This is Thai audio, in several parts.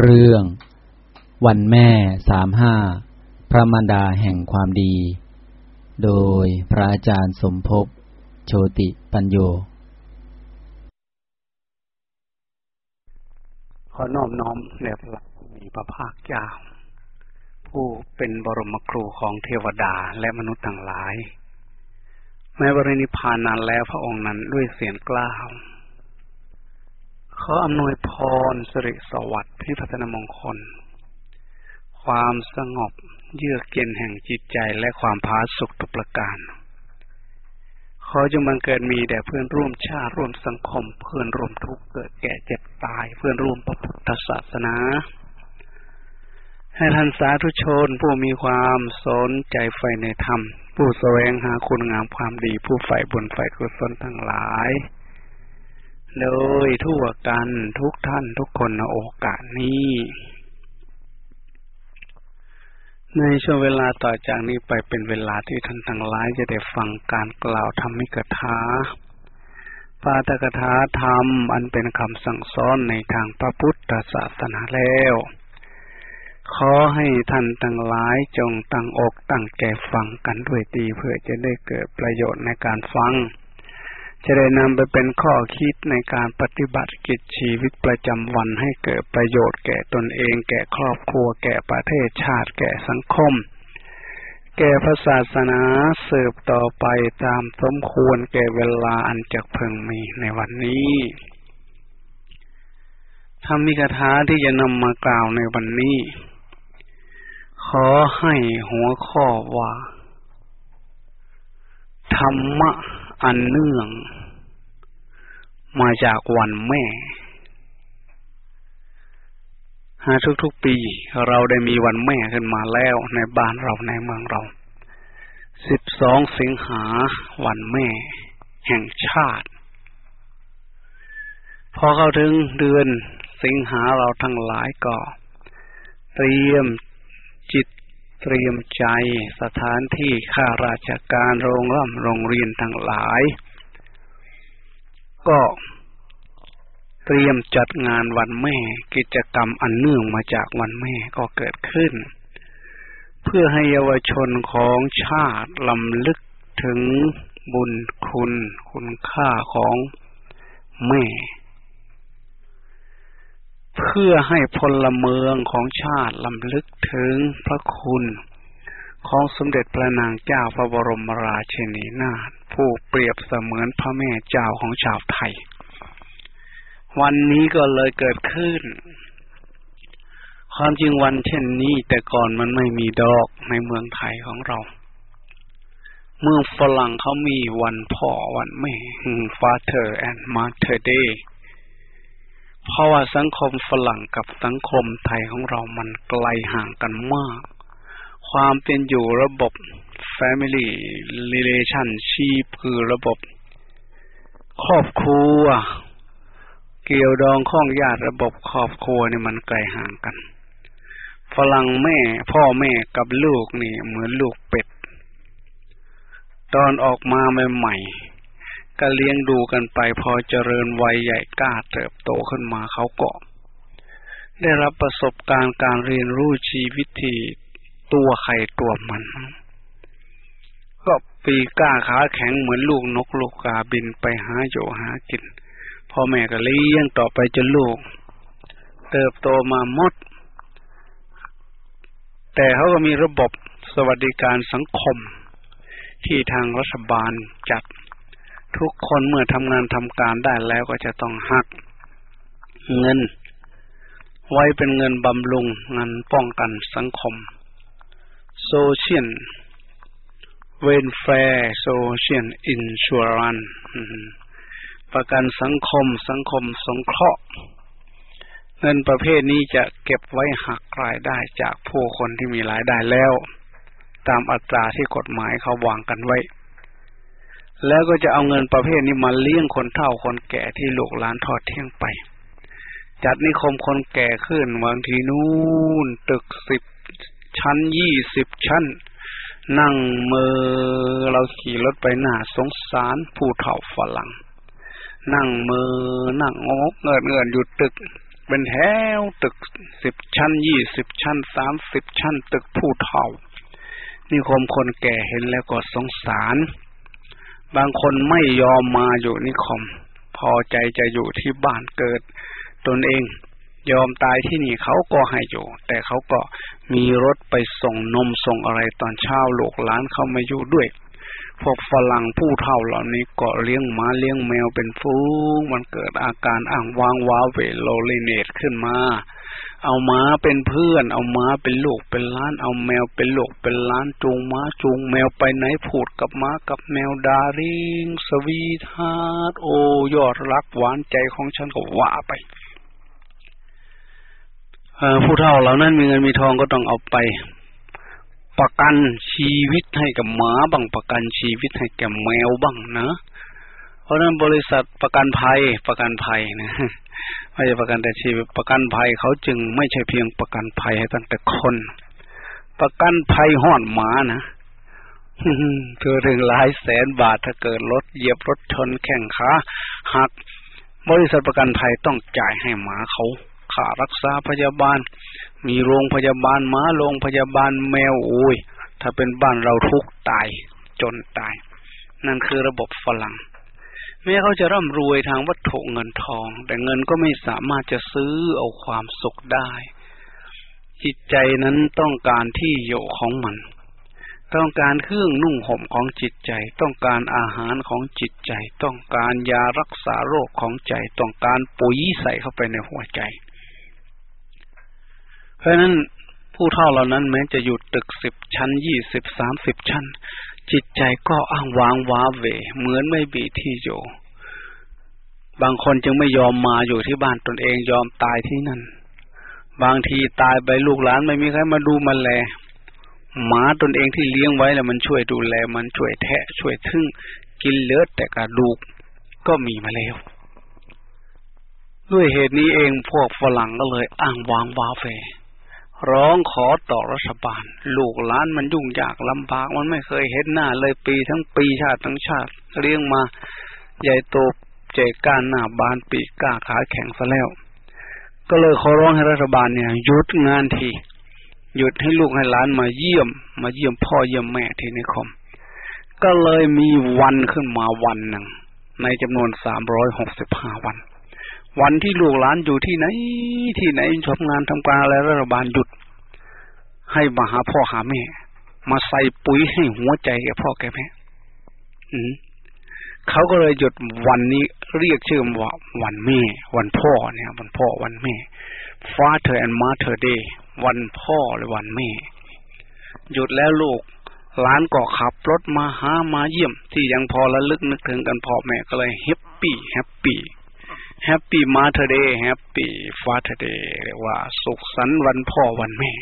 เรื่อง วันแม่สามห้าพระมารดาแห่งความดี โดยพระอาจารย์สมภพโชติปัญโย ขอนอบน้อมแด่พระมีพระภาคเจ้า ผู้เป็นบรมครูของเทวดาและมนุษย์ทั้งหลายแม้บรินิพพานนานแล้วพระองค์นั้นด้วยเสียงกล้าว ขออำนวยพรสิริสวัสดิ์พิพัฒนมงคล ความสงบเยือกเย็นแห่งจิตใจและความพาสุขทุกประการ ขอจงบังเกิดมีแด่เพื่อนร่วมชาติร่วมสังคม เพื่อนร่วมทุกข์เกิดแก่เจ็บตาย เพื่อนร่วมพระพุทธศาสนา ให้ท่านสาธุชนผู้มีความสนใจใฝ่ในธรรม ผู้แสวงหาคุณงามความดีผู้ใฝ่บุญใฝ่กุศลทั้งหลาย โดยทั่วกันทุกท่านทุกคนในโอกาสนี้ ในช่วงเวลาต่อจากนี้ไปเป็นเวลาที่ท่านทั้งหลายจะได้ฟังการกล่าวธรรมิกถาปาตกถาธรรมอันเป็นคำสั่งสอนในทางพระพุทธศาสนาแล้ว ขอให้ท่านทั้งหลายจงตั้งอกตั้งใจฟังกันด้วยดีเพื่อจะได้เกิดประโยชน์ในการฟัง จะได้นำไปเป็นข้อคิดในการปฏิบัติกิจชีวิตประจำวันให้เกิดประโยชน์แก่ตนเอง แก่ครอบครัว แก่ประเทศชาติ แก่สังคม แก่พระศาสนาสืบต่อไปตามสมควรแก่เวลาอันจะเพึงมีในวันนี้ธรรมิกถาที่จะนำมากล่าวในวันนี้ ขอให้หัวข้อว่า ธรรมะ อันเนื่อง มาจากวันแม่หาทุกๆปี เราได้มีวันแม่ขึ้นมาแล้วในบ้านเราในเมืองเรา สิบสองสิงหาวันแม่ แห่งชาติ พอเข้าถึงเดือนสิงหาเราทั้งหลายก็ เตรียม เตรียมใจสถานที่ข้าราชการโรงร่ำโรงเรียนทั้งหลาย ก็เตรียมจัดงานวันแม่ กิจกรรมอันเนื่องมาจากวันแม่ก็เกิดขึ้น เพื่อให้เยาวชนของชาติลำลึกถึงบุญคุณ คุณค่าของแม่ เพื่อให้พลเมืองของชาติลำลึกถึงพระคุณของสมเด็จพระนางเจ้าพระบรมราชินีนาถผู้เปรียบเสมือนพระแม่เจ้าของชาวไทย วันนี้ก็เลยเกิดขึ้น ความจริงวันเช่นนี้แต่ก่อนมันไม่มีดอกในเมืองไทยของเรา เมืองฝรั่งเขามีวันพ่อวันแม่ Father and Mother Day เพราะว่าสังคมฝรั่งกับสังคมไทยของเรามันไกลห่างกันมาก ความเป็นอยู่ระบบ Family Relationship คือระบบ ครอบครัว เกี่ยวดองข้องญาติระบบครอบครัวนี่มันไกลห่างกัน ฝรั่งแม่ พ่อแม่กับลูกนี่เหมือนลูกเป็ด ตอนออกมาใหม่ๆ ก็เลี้ยงดูกันไปพอเจริญวัยใหญ่กล้าเติบโตขึ้นมาเขาก็ได้รับประสบการณ์การเรียนรู้ชีวิตที่ตัวใครตัวมัน ก็ปีก้าขาแข็งเหมือนลูกนกลูกกาบินไปหาโยหากินพ่อแม่ก็เลี้ยงต่อไปจนลูก เติบโตมาหมด แต่เขาก็มีระบบสวัสดิการสังคม ที่ทางรัฐบาลจัด ทุกคนเมื่อทำงานทำการได้แล้วก็จะต้องหัก เงิน ไว้เป็นเงินบำรุงเงินป้องกันสังคม social welfare social insurance ประกันสังคมสังคมสงเคราะห์ เงินประเภทนี้จะเก็บไว้หักรายได้จากผู้คนที่มีรายได้แล้ว ตามอัตราที่กฎหมายเขาวางกันไว้ แล้วก็จะเอาเงินประเภทนี้มาเลี้ยงคนเฒ่าคนแก่ที่ลูกหลานทอดเที่ยงไป จัดนิคมคนแก่ขึ้นบางทีนู่นตึกสิบชั้นยี่สิบชั้น นั่งมือเราขี่รถไปหน้าสงสารผู้เฒ่าฝรั่ง นั่งมือนั่งงกเงินเงินอยู่ตึก เป็นแถวตึกสิบชั้นยี่สิบชั้นสามสิบชั้น ตึกผู้เฒ่า นิคมคนแก่เห็นแล้วก็สงสาร บางคนไม่ยอมมาอยู่นิคม พอใจจะอยู่ที่บ้านเกิด ตนเองยอมตายที่นี่เขาก็ให้อยู่ แต่เขาก็มีรถไปส่งนมส่งอะไรตอนเช้าลูกหลานเขามาอยู่ด้วย พวกฝรั่งผู้เฒ่าเหล่านี้ก็เลี้ยงหมาเลี้ยงแมวเป็นฟูงมันเกิดอาการอ่างวางว้าเวโลเลเนตขึ้นมา เอาม้าเป็นเพื่อน เอาม้าเป็นลูกเป็นล้าน เอาแมวเป็นลูกเป็นล้านจูงม้าจูงแมวไปไหนพูดกับม้ากับแมวดาริงสวีทาร์โอยอดรักหวานใจของฉันก็ว่าไปผู้เฒ่าเหล่านั้นมีเงินมีทองก็ต้องเอาไป ประกันชีวิตให้กับหมาบ้างประกันชีวิตให้แก่แมวบ้างนะเพราะนั้นบริษัทประกันภัยประกันภัยนะไม่ใช่ประกันแต่ชีวิตประกันภัยเขาจึงไม่ใช่เพียงประกันภัยให้ตั้งแต่คน ประกันภัยห่อนหมานะเธอถึงหลายแสนบาทถ้าเกิดรถเหยียบรถชนแข่งขาหัก บริษัทประกันภัยต้องจ่ายให้หมาเขา ค่ารักษาพยาบาล มีโรงพยาบาลม้าโรงพยาบาลแมวโอ้ย ถ้าเป็นบ้านเราทุกตายจนตาย นั่นคือระบบฝรั่งแม้เขาจะร่ำรวยทางวัตถุเงินทอง แต่เงินก็ไม่สามารถจะซื้อเอาความสุขได้ จิตใจนั้นต้องการที่อยู่ของมัน ต้องการเครื่องนุ่งห่มของจิตใจ ต้องการอาหารของจิตใจ ต้องการยารักษาโรคของใจ ต้องการปุ๋ยใส่เข้าไปในหัวใจ เพราะนั้นผู้เท่าเหล่านั้นแม้จะอยู่ตึกสิบชั้นยี่สิบสามสิบชั้น จิตใจก็อ้างว้างว้าเว เหมือนไม่บีที่อยู่ บางคนจึงไม่ยอมมาอยู่ที่บ้านตนเองยอมตายที่นั่น บางทีตายไปลูกหลานไม่มีใครมาดูมาแลหมาตนเองที่เลี้ยงไว้แล้วมันช่วยดูแลมันช่วยแทะช่วยทึ่ง กินเลือดแต่กระดูกก็มีมาแล้ว ด้วยเหตุนี้เองพวกฝรั่งก็เลยอ้างวางวาเฟ ร้องขอต่อรัฐบาล ลูกหลานมันยุ่งยากลำบาก มันไม่เคยเห็นหน้าเลยปีทั้งปีชาติทั้งชาติเลี้ยงมา ใหญ่โตเจก้านหน้าบานปีก้าขาแข็งซะแล้ว ก็เลยขอร้องให้รัฐบาลเนี่ยหยุดงานทีหยุดให้ลูกให้หลานมาเยี่ยม มาเยี่ยมพ่อเยี่ยมแม่ที่นิคม ก็เลยมีวันขึ้นมาวันหนึ่งในจำนวนสามร้อยหกสิบห้าวัน วันที่ลูกหลานอยู่ที่ไหน ที่ไหนทำงานทำการอะไรรัฐบาลหยุด ให้มาหาพ่อหาแม่ มาใส่ปุ๋ยให้หัวใจแกพ่อแกแม่อืมเขาก็เลยหยุดวันนี้เรียกชื่อว่าวันแม่ วันพ่อเนี่ย วันพ่อวันแม่ Father and Mother Day วันพ่อหรือวันแม่ หยุดแล้วลูกหลานก็ขับรถมาหามาเยี่ยม ที่ยังพอระลึกนึกถึงกันพ่อแม่ก็เลย happy happy happy Mother Day happy Father Day เรียกว่า สุขสันต์วันพ่อวันแม่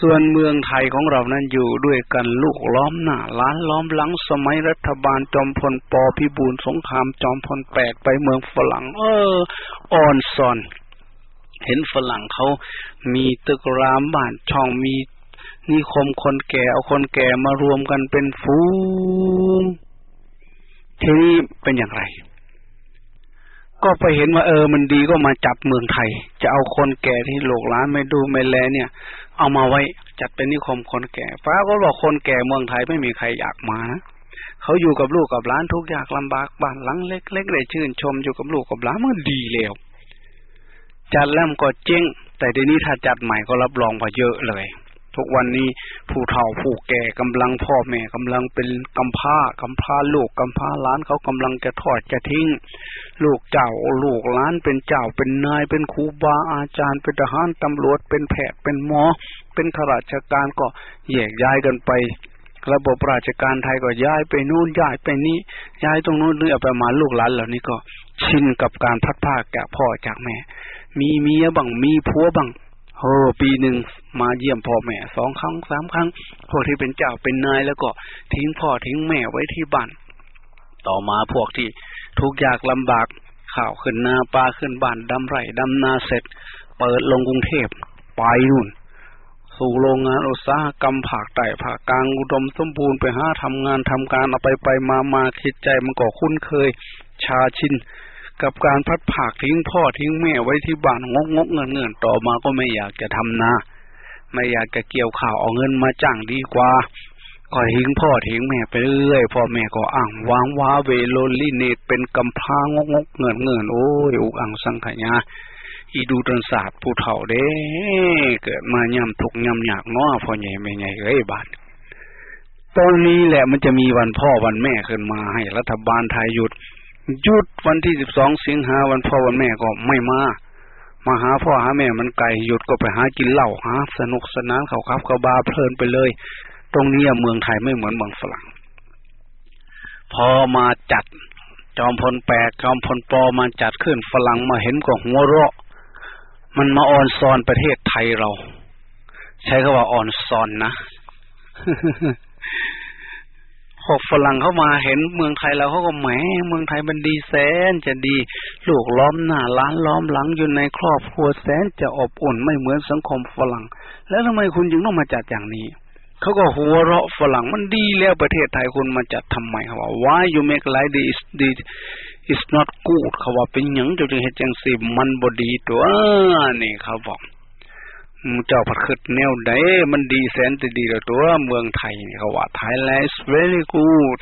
ส่วนเมืองไทยของเรานั้นอยู่ด้วยกันลูกล้อมหน้าหลานล้อมหลังสมัยรัฐบาลจอมพลปพิบูลสงครามจอมพลแปลกไปเมืองฝรั่ง เอออ่อนซอน เห็นฝรั่งเขามีตึกรามบ้านช่องมีนิคมคนแก่เอาคนแก่มารวมกันเป็นฟูงทีนี้เป็นอย่างไร ก็ไปเห็นว่าเออมันดีก็มาจับเมืองไทย จะเอาคนแก่ที่โลกล้านไม่ดูไม่แลเนี่ย เอามาไว้จัดเป็นนิคมคนแก่ฟ้าก็บอกคนแก่เมืองไทยไม่มีใครอยากมานะเขาอยู่กับลูกกับหลานทุกอย่างลำบากบ้านหลังเล็กๆได้ชื่นชมอยู่กับลูกกับหลานมันดีแล้วจัดแล้วก็เจ๊งแต่เดี๋ยวนี้ถ้าจัดใหม่ก็รับรองว่าเยอะเลย ทุกวันนี้ผู้เฒ่าผู้แก่กำลังพ่อแม่กำลังเป็นกำพร้ากำพร้าลูกกำพร้าล้านเขากำลังจะทอดจะทิ้ง ลูกเจ้าลูกล้านเป็นเจ้าเป็นนายเป็นครูบาอาจารย์เป็นทหารตำรวจเป็นแพทย์เป็นหมอ เป็นข้าราชการก็แยกย้ายกันไประบบราชการไทยก็ย้ายไปนู่นย้ายไปนี้ย้ายตรงนู้นเรื่อยไปมาลูกหลานเหล่านี้ก็ชินกับการพัดผ้าจากพ่อจากแม่ มีเมียบังมีผัวบัง โอ้ปีหนึ่งมาเยี่ยมพ่อแม่สองครั้งสามครั้งพวกที่เป็นเจ้าเป็นนายแล้วก็ทิ้งพ่อทิ้งแม่ไว้ที่บ้าน ต่อมาพวกที่ทุกยากลำบากข่าวขึ้นนาปลาขึ้นบ้านดำไร่ดำนาเสร็จ เปิดลงกรุงเทพไปนู่นสู่โรงงานอุตสาหกรรมผากไต่ผากกลางอุดมสมบูรณ์ไปหาทำงานทำการเอาไปไปมามาคิดใจมันก็คุ้นเคย ชาชิน กับการพัดผากทิ้งพ่อทิ้งแม่ไว้ที่บ้านงกงกเงินเงินต่อมาก็ไม่อยากจะทำนาไม่อยากจะเกี่ยวข่าวเอาเงินมาจ้างดีกว่าก็ทิ้งพ่อทิ้งแม่ไปเรื่อยพ่อแม่ก็อ่างวางว้าเวโลลิเนตเป็นกำพร้างงกเงินเงินโอ้ยอุกอังสังขยาอีดูตนศาสตร์ผู้เฒ่าเด้ เกิดมาย่ำทุกย่ำหยากน้อพ่อใหญ่ไม่ใหญ่เอ้ยบาทตอนนี้แหละมันจะมีวันพ่อวันแม่ขึ้นมาให้รัฐบาลไทยหยุด หยุดวันที่สิบสองสิงหาวันพ่อวันแม่ก็ไม่มา มาหาพ่อหาแม่มันไกลหยุดก็ไปหากินเหล้าหาสนุกสนานเขาครับเขาบาเพลินไปเลย ตรงนี้เมืองไทยไม่เหมือนเมืองฝรั่ง พอมาจัด จอมพลแปกจอมพลปอมาจัดขึ้นฝรั่งมาเห็นก็หัวเราะ มันมาออนซอนประเทศไทยเรา ใช้คำว่าออนซอนนะ พวกฝรั่งเข้ามาเห็นเมืองไทยเราเขาก็แหมเมืองไทยมันดีแสนจะดี ลูกล้อมหน้าล้านล้อมหลังอยู่ในครอบครัวแสนจะอบอุ่นไม่เหมือนสังคมฝรั่ง แล้วทำไมคุณจึงต้องมาจัดอย่างนี้เขาก็หัวเราะฝรั่งมันดีแล้วประเทศไทยคุณมาจัดทำไมเขาว่า why you make like this this is not good เขาว่าเป็นหยังจะจึงเห็นจังสิมันบดีตัวนี่เขาบอก เจ้าผัดขึ้นแนวใดมันดีแสนจะดีแล้วตัวเมืองไทยเขาว่า Thailand is very good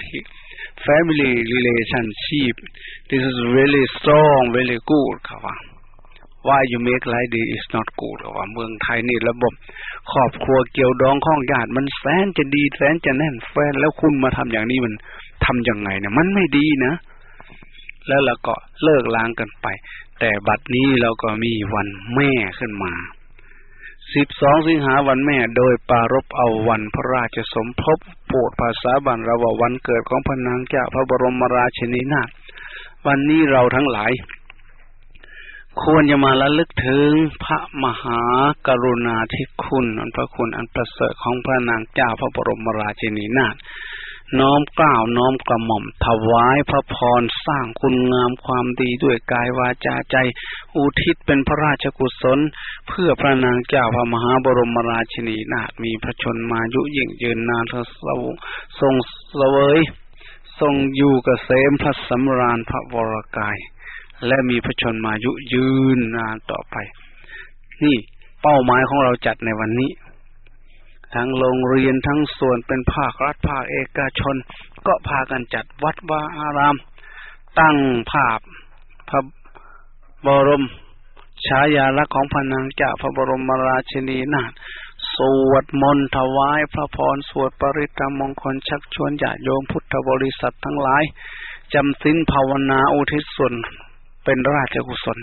family relationship this is really strong very good เขาว่า why you make like this is not good เขาว่าเมืองไทยนี่ระบบครอบครัวเกี่ยวดองข้องญาติมันแสนจะดีแสนจะแน่นแฟนแล้วคุณมาทำอย่างนี้มันทำยังไงเนี่ยมันไม่ดีนะ แล้วเราก็เลิกล้างกันไป แต่บัดนี้เราก็มีวันแม่ขึ้นมา สิบสองสิงหาวันแม่ โดยปารบเอาวันพระราชสมภพโปรดภาษาบันเราว่าวันเกิดของพระนางเจ้าพระบรมราชินีนาถวันนี้เราทั้งหลาย ควรจะมาละลึกถึงพระมหากรุณาธิคุณ อันพระคุณอันประเสริฐของพระนางเจ้าพระบรมราชินีนาถ น้อมกล่าวน้อมกระหม่อม ถวายพระพรสร้างคุณงามความดีด้วยกายวาจาใจ อุทิศเป็นพระราชกุศล เพื่อพระนางเจ้าพระมหาบรมราชินีนาถมีพระชนมายุยิ่งยืนนานททรงเสวย ทรงอยู่กเกษมพระสำราญพระวรกาย และมีพระชนมายุยืนนานต่อไป นี่เป้าหมายของเราจัดในวันนี้ ทั้งโรงเรียนทั้งส่วนเป็นภาครัฐภาคเอกชน ก็พากันจัดวัดวาอาราม ตั้งภาพพระบรมฉายาลักษณ์ของพระนางเจ้าพระบรมราชินีนาถสวดมนต์ถวายพระพรสวดปริตรมงคลชักชวนญาติโยมพุทธบริษัททั้งหลายจำสินภาวนาอุทิศส่วนเป็นราชกุศล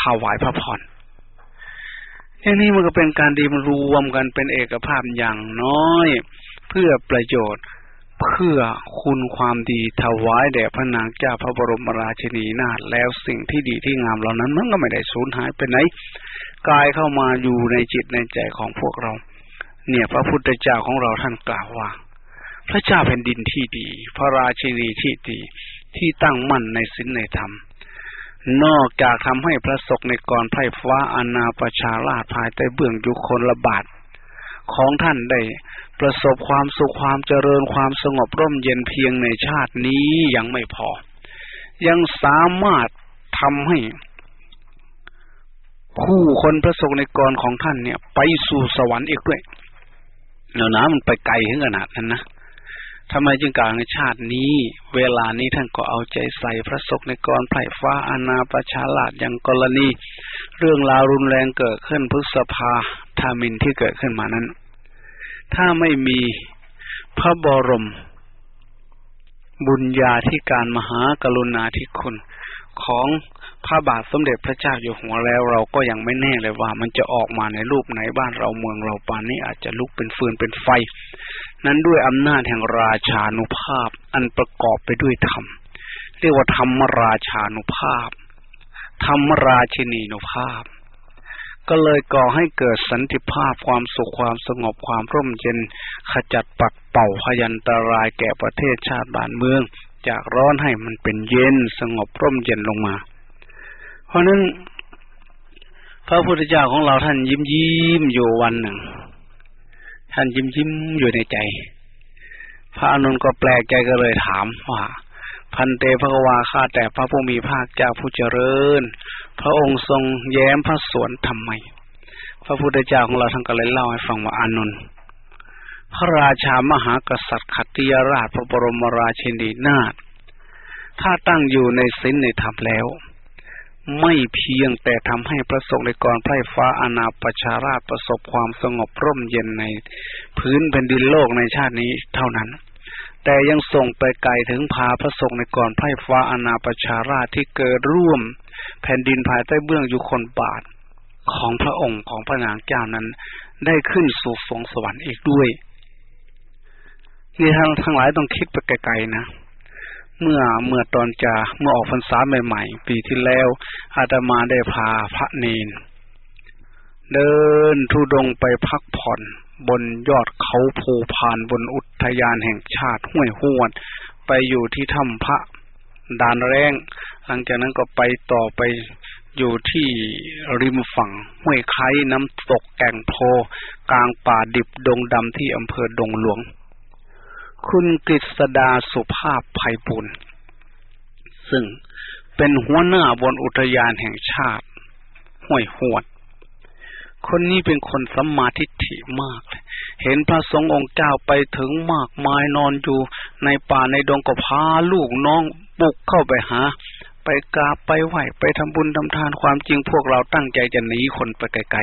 ถวายพระพร อย่างนี้มันก็เป็นการดีมันรวมกันเป็นเอกภาพอย่างน้อย เพื่อประโยชน์เพื่อคุณความดีถวายแด่พระนางเจ้าพระบรมราชินีนาถแล้วสิ่งที่ดีที่งามเหล่านั้นมันก็ไม่ได้สูญหายไปไหนกายเข้ามาอยู่ในจิตในใจของพวกเรา เนี่ยพระพุทธเจ้าของเราท่านกล่าวว่า พระเจ้าแผ่นดินที่ดี พระราชินีที่ดีที่ตั้งมั่นในศีลในธรรม นอกจากทำให้พระศกในกรไพร่ฟ้าอนาประชาราชภายใต้เบื้องยุคนละบาทของท่านได้ประสบความสุขความเจริญความสงบร่มเย็นเพียงในชาตินี้ยังไม่พอ ยังสามารถทำให้ ผู้คนพระศกในกรของท่านเนี่ย ไปสู่สวรรค์อีกด้วยเนาะนะมันไปไกลถึงขนาดนั้นนะ ทำไมจึงกล่าวในชาตินี้ เวลานี้ท่านก็เอาใจใส่พระศกในกรไผ่ฟ้าอาณาประชาลาดอย่างกรณี เรื่องราวรุนแรงเกิดขึ้นพฤษภาธามินที่เกิดขึ้นมานั้น ถ้าไม่มีพระบรม บุญญาธิการมหากรุณาธิคุณของ พระบาทสมเด็จพระเจ้าอยู่หัวแล้วเราก็ยังไม่แน่เลยว่า มันจะออกมาในรูปไหนบ้านเราเมืองเราปานนี้อาจจะลุกเป็นฟืนเป็นไฟ นั้นด้วยอำนาจแห่งราชานุภาพอันประกอบไปด้วยธรรมเรียกว่าธรรมราชานุภาพธรรมราชินีนุภาพ ก็เลยก่อให้เกิดสันติภาพความสุขความสงบความร่มเย็น ขจัดปัดเป่าพยันตรายแก่ประเทศชาติบ้านเมือง จากร้อนให้มันเป็นเย็นสงบร่มเย็นลงมา เพราะนั้นพระพุทธเจ้าของเราท่านยิ้มยิ้มอยู่วันหนึ่ง ท่านยิ้มยิ้มอยู่ในใจ พระอนุนก็แปลกใจก็เลยถามว่าพันเตพระวาข้าแต่พระผู้มีภาคเจ้าผู้เจริญ พระองค์ทรงแย้มพระสวนทำไม พระพุทธเจ้าของเราท่านก็เลยเล่าให้ฟังว่าอานนท์พระราชามหากษัตริย์ขัตติยราชพระบรมราชินีนาถถ้าตั้งอยู่ในศีลในธรรมแล้ว ไม่เพียงแต่ทำให้พระสงฆ์ในกรไพร่ฟ้าอาณาประชาราชประสบความสงบร่มเย็นในพื้นแผ่นดินโลกในชาตินี้เท่านั้น แต่ยังส่งไปไกลถึงพาพระสงฆ์ในกรไพร่ฟ้าอาณาประชาราชที่เกิดร่วม แผ่นดินภายใต้เบื้องยุคนบาทของพระองค์ของพระนางเจ้านั้น ได้ขึ้นสู่สวงสวรรค์อีกด้วยนี่ทั้งทั้งหลายต้องคิดไปไกลๆนะ เมื่อเมื่อตอนจะเมื่อออกพรรษาใหม่ๆ ปีที่แล้ว อาตมาได้พาพระเนน เดินทุดงไปพักผ่อนบนยอดเขาภูพานบนอุทยานแห่งชาติห้วยหวดไปอยู่ที่ถ้ำพระดานแรง หลังจากนั้นก็ไปต่อไปอยู่ที่ริมฝั่งห้วยไค้น้ำตกแก่งโพกลางป่าดิบดงดำที่อำเภอดงหลวง คุณกฤษดาสุภาพภัยบุญซึ่งเป็นหัวหน้าบนอุทยานแห่งชาติ ห้วยหวด คนนี้เป็นคนสัมมาทิฏฐิมาก เห็นพระสงฆ์องค์เจ้าไปถึงมากมายนอนอยู่ในป่าในดงก็พาลูกน้องบุกเข้าไปหา ไปกราบไปไหวไปทำบุญทำทานความจริงพวกเราตั้งใจจะหนีคนไปไกล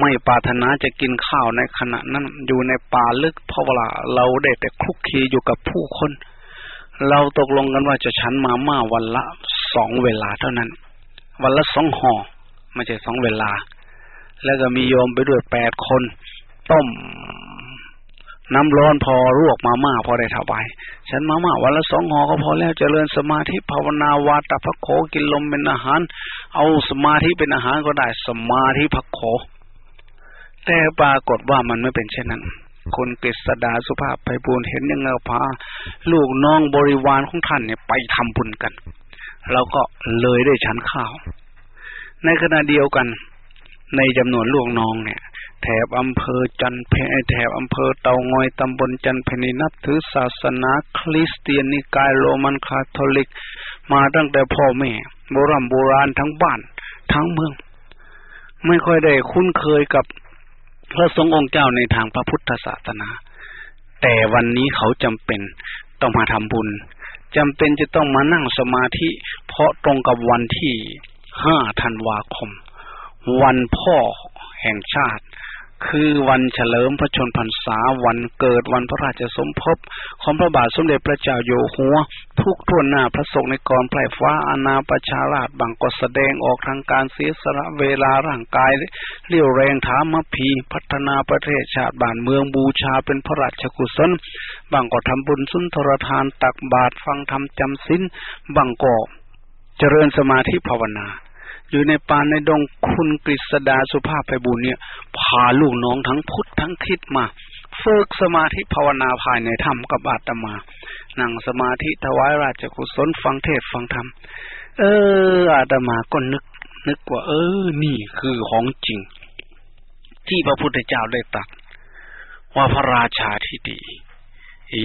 ไม่ปรารถนาจะกินข้าวในขณะนั้นอยู่ในป่าลึกเพราะว่าเราได้แต่คลุกคีอยู่กับผู้คน เราตกลงกันว่าจะฉันมาม่าวันละสองเวลาเท่านั้น วันละสองห่อไม่ใช่สองเวลา แล้วก็มีโยมไปด้วยแปดคน ต้ม น้ำร้อนพอรวกมาม่าพอได้ถวายฉันมาม่าวันละสองห่อก็พอแล้วจเจริญสมาธิภาวนาวาตาพระโขกินลมเป็นอาหาร เอาสมาธิเป็นอาหารก็ได้สมาธิพระโข แต่ปรากฏว่ามันไม่เป็นเช่นนั้น คนกฤษดาสุภาพไปบูญเห็นยังไงพาลูกน้องบริวารของท่านเนี่ยไปทำบุญกันเราก็เลยได้ชั้นข้าว ในขณะเดียวกัน ในจำนวนลูกน้องเนี่ย แถบอำเภอจันเพแถบอำเภอเตางอยตำบลจันเพนินับถือศาสนาคริสเตียนนิกายโรมันคาทอลิก มาตั้งแต่พ่อแม่โบราณโบราณทั้งบ้านทั้งเมือง ไม่ค่อยได้คุ้นเคยกับ พระสงฆ์องค์เจ้าในทางพระพุทธศาสนา แต่วันนี้เขาจำเป็นต้องมาทำบุญจำเป็นจะต้องมานั่งสมาธิ เพราะตรงกับวันที่ห้าธันวาคม วันพ่อแห่งชาติ คือวันเฉลิมพระชนพรรษาวันเกิดวันพระราชสมภพของพระบาทสมเด็จพระเจ้าอยู่หัว ทุกทั่วหน้าพระสงฆ์ในกรไพร่ฟ้าอาณาประชาราชบางก็แสดงออกทางการเสียสละเวลาร่างกายเรียวแรงถามพีพัฒนาประเทศชาติบ้านเมืองบูชาเป็นพระราชกุศลบางก็ทำบุญสุนทรทานตักบาตรฟังธรรมจำศีลบางก็เจริญสมาธิภาวนา อยู่ในป่าในดงคุณกฤษดาสุภาพไปบุญเนี่ย พาลูกน้องทั้งพุทธทั้งคิดมาฝึกสมาธิภาวนาภายในถ้ำกับอาตมา นั่งสมาธิถวายราชกุศลฟังเทศฟังธรรม เออ อาตมาก็นึก นึกว่า เออ นี่คือของจริง ที่พระพุทธเจ้าได้ตรัสว่าพระราชาที่ดี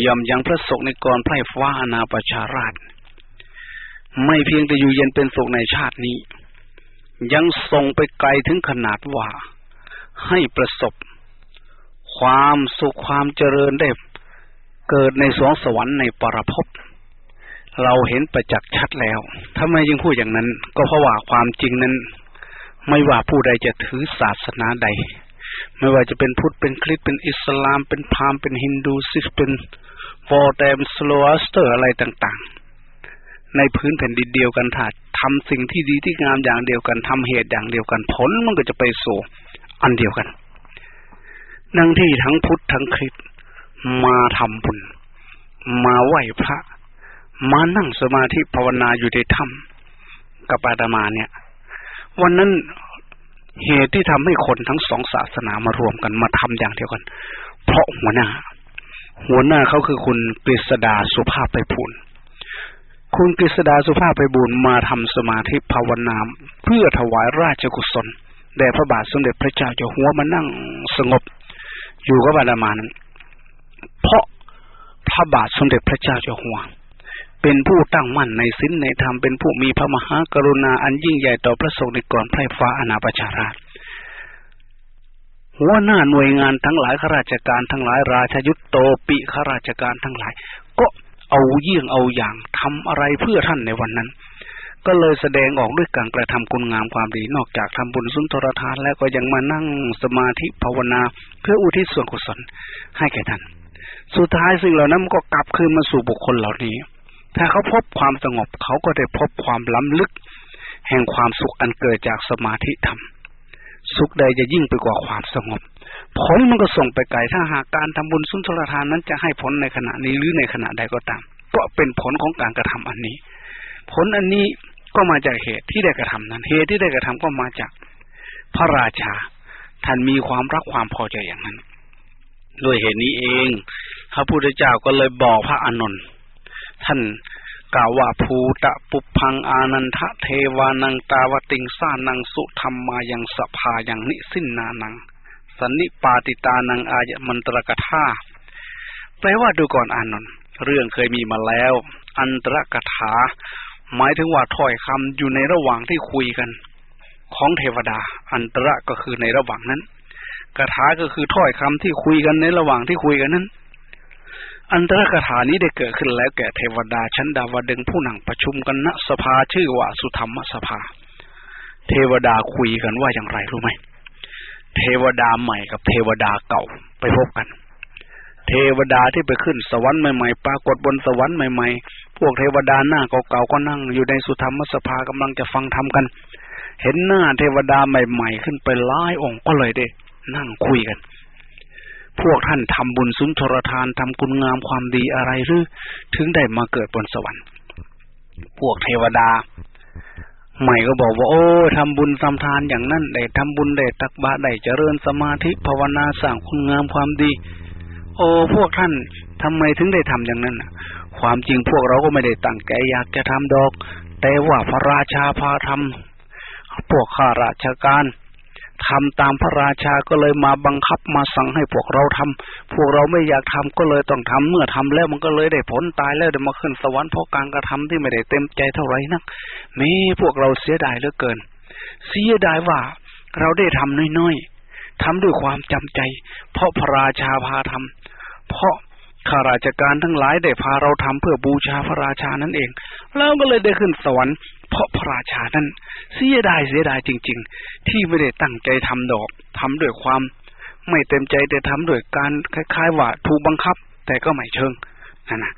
ยอมยังพระศกในกรไพร่ฟ้าอนาประชาราช ไม่เพียงแต่อยู่เย็นเป็นสุขในชาตินี้ ยังส่งไปไกลถึงขนาดว่า ให้ประสบ ความสุขความเจริญได้ เกิดในสวงสวรรค์ในปรภพเราเห็นประจักษ์ชัดแล้วทำไมยังพูดอย่างนั้น ก็เพราะว่าความจริงนั้น ไม่ว่าผู้ใดจะถือศาสนาใด ไม่ว่าจะเป็นพุทธเป็นคริสต์เป็นอิสลามเป็นพราหมณ์เป็นฮินดูซิสเป็นวอร์แดมสโลสเตอร์อะไรต่างๆ ในพื้นแผ่นดินเดียวกันถาดทำสิ่งที่ดีที่งามอย่างเดียวกันทำเหตุอย่างเดียวกัน ผลมันก็จะไปสู่อันเดียวกัน นั่งที่ทั้งพุทธทั้งคริสต์มาทำบุญ มาไหว้พระ มานั่งสมาธิภาวนาอยู่ในถ้ำกับอาตมาเนี่ย วันนั้นเหตุที่ทำให้คนทั้งสองศาสนามารวมกันมาทำอย่างเดียวกัน เพราะหัวหน้า หัวหน้าเขาคือคุณกฤษดาสุภาพไปพูน คุณกฤษดาสุภาพไปบุญมาทำสมาธิภาวนาเพื่อถวายราชกุศลแด่พระบาทสมเด็จพระเจ้าอยู่หัวมานั่งสงบ อยู่กับบาดามานั้นเพราะพระบาทสมเด็จพระเจ้าอยู่หัว เป็นผู้ตั้งมั่นในศีลในธรรมเป็นผู้มีพระมหากรุณาอันยิ่งใหญ่ต่อพระสงฆ์ในก่อนไพร่ฟ้าอนาประชาราชหัวหน้าหน่วยงานทั้งหลายข้าราชการทั้งหลายราชยุทธโตปิข้าราชการทั้งหลาย ก็ เอาเยี่ยงเอาอย่างทำอะไรเพื่อท่านในวันนั้น ก็เลยแสดงออกด้วยการกระทำคุณงามความดีนอกจากทำบุญสุนทรทานแล้วก็ยังมานั่งสมาธิภาวนา เพื่ออุทิศส่วนกุศลให้แก่ท่าน สุดท้ายสิ่งเหล่านั้นก็กลับคืนมาสู่บุคคลเหล่านี้ ถ้าเขาพบความสงบเขาก็ได้พบความล้ำลึก แห่งความสุขอันเกิดจากสมาธิธรรม สุขใดจะยิ่งไปกว่าความสงบ ผลมันก็ส่งไปไกลถ้าหากการทำบุญสุนทรทานนั้นจะให้ผลในขณะนี้หรือในขณะใดก็ตาม ก็เป็นผลของการกระทำอันนี้ ผลอันนี้ก็มาจากเหตุที่ได้กระทำนั้น เหตุที่ได้กระทำก็มาจากพระราชา ท่านมีความรักความพอใจอย่างนั้น ด้วยเหตุนี้เอง พระพุทธเจ้าก็เลยบอกพระอานนท์ท่าน กล่าวว่าภูตะปุพังอานันทะเทวานังตาวติงสานังสุธรรมมายังสภายังนิสินนานังสันนิปาติตานังอายมันตรกถาแปลว่าดูก่อนอานนท์เรื่องเคยมีมาแล้ว อันตรกถา หมายถึงว่าถ้อยคำอยู่ในระหว่างที่คุยกัน ของเทวดา อันตรก็คือในระหว่างนั้นกถาก็คือถ้อยคำที่คุยกันในระหว่างที่คุยกันนั้น อันตรกถานี้ได้เกิดขึ้นแล้วแก่เทวดาชั้นดาวดึงผู้นั่งประชุมกันณสภาชื่อว่าสุธรรมสภา เทวดาคุยกันว่าอย่างไรรู้ไหมเทวดาใหม่กับเทวดาเก่าไปพบกัน เทวดาที่ไปขึ้นสวรรค์ใหม่ๆปรากฏบนสวรรค์ใหม่ๆพวกเทวดาหน้าเก่าๆก็นั่งอยู่ในสุธรรมสภากำลังจะฟังธรรมกัน เห็นหน้าเทวดาใหม่ ๆ ขึ้นไปหลายองค์ก็เลยได้นั่งคุยกัน พวกท่านทำบุญสุนทรทานทำคุณงามความดีอะไรหรือถึงได้มาเกิดบนสวรรค์ พวกเทวดา ใหม่ก็บอกว่า โอ้ทำบุญทำทานอย่างนั้นได้ทำบุญได้ตักบาตรได้เจริญสมาธิภาวนาสร้างคุณงามความดี โอ้พวกท่านทำไมถึงได้ทำอย่างนั้นความจริงพวกเราก็ไม่ได้ตั้งใจอยากจะทำดอก แต่ว่าพระราชาพาทำพวกข้าราชการ ทำตามพระราชาก็เลยมาบังคับมาสั่งให้พวกเราทำพวกเราไม่อยากทำก็เลยต้องทำเมื่อทำแล้วมันก็เลยได้ผลตายแล้วได้มาขึ้นสวรรค์เพราะการกระทำที่ไม่ได้เต็มใจเท่าไหร่นักมีพวกเราเสียดายเหลือเกิน เสียดายว่าเราได้ทำน้อยๆทำด้วยความจำใจ เพราะพระราชาพาทำเพราะ ข้าราชการทั้งหลายได้พาเราทำเพื่อบูชาพระราชานั่นเองเราก็เลยได้ขึ้นสวรรค์เพราะพระราชานั้นเสียดายเสียดายจริง ๆ ที่ไม่ได้ตั้งใจทำดอกทำด้วยความ ไม่เต็มใจแต่ทำด้วยการคล้ายๆ ว่าถูกบังคับ แต่ก็ไม่เชิงนั่นนะ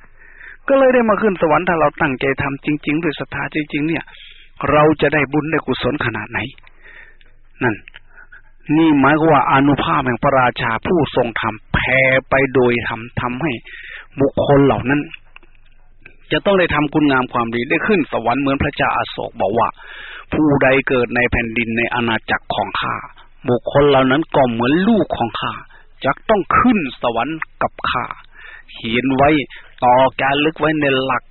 ก็เลยได้มาขึ้นสวรรค์ถ้าเราตั้งใจทำจริง ๆ ด้วยศรัทธาจริง ๆ เนี่ย เราจะได้บุญได้กุศลขนาดไหน นั่น นี่หมายว่าอนุภาพแห่งพระราชาผู้ทรงธรรมแผ่ไปโดยทำทำให้บุคคลเหล่านั้น จะต้องได้ทำคุณงามความดีได้ขึ้นสวรรค์เหมือนพระเจ้าอาโศกบอกว่า ผู้ใดเกิดในแผ่นดินในอาณาจักรของข้าบุคคลเหล่านั้นก็เหมือนลูกของข้าจะต้องขึ้นสวรรค์กับข้าเขียนไว้ต่อการลึกไว้ในหลัก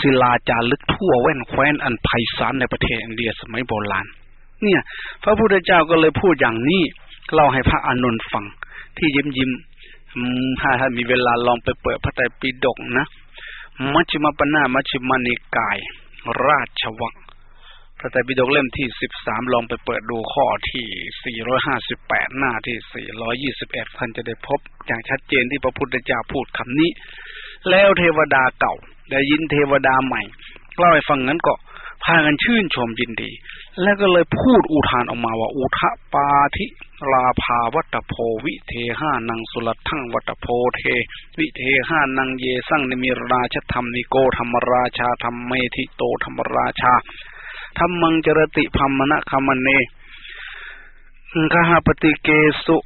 ศิลาจารึกทั่วแว่นแคว้นอันไพศาลในประเทศอินเดียสมัยโบราณ เนี่ย พระพุทธเจ้าก็เลยพูดอย่างนี้เล่าให้พระอานนท์ฟัง ที่ยิ้มยิ้มถ้าท่านมีเวลาลองไปเปิดพระไตรปิฎกนะ มัชฌิมปนามัชฌิมานิกาย ราชวังพระไตรปิฎกเล่มที่สิบสามลองไปเปิดดูข้อที่สี่ร้อยห้าสิบแปดหน้าที่สี่ร้อยี่สิบเอ็ดท่านจะได้พบ อย่างชัดเจนที่พระพุทธเจ้าพูดคำนี้ แล้วเทวดาเก่า ได้ยินเทวดาใหม่เล่าให้ฟังนั้นก็พากันชื่นชมยินดี แล้วก็เลยพูดอุทานออกมาว่า อุทะปาธิลาภาวัตโพวิเทห้านังสุลทั้งวัตโพเท วิเทห้านังเยสั่งนิมิราชธรรมนิโกธรรมราชาธรรมเมธิโตธรรมราชาธรรมังจรติพัมมณะคามเนคหปฏิเกสุ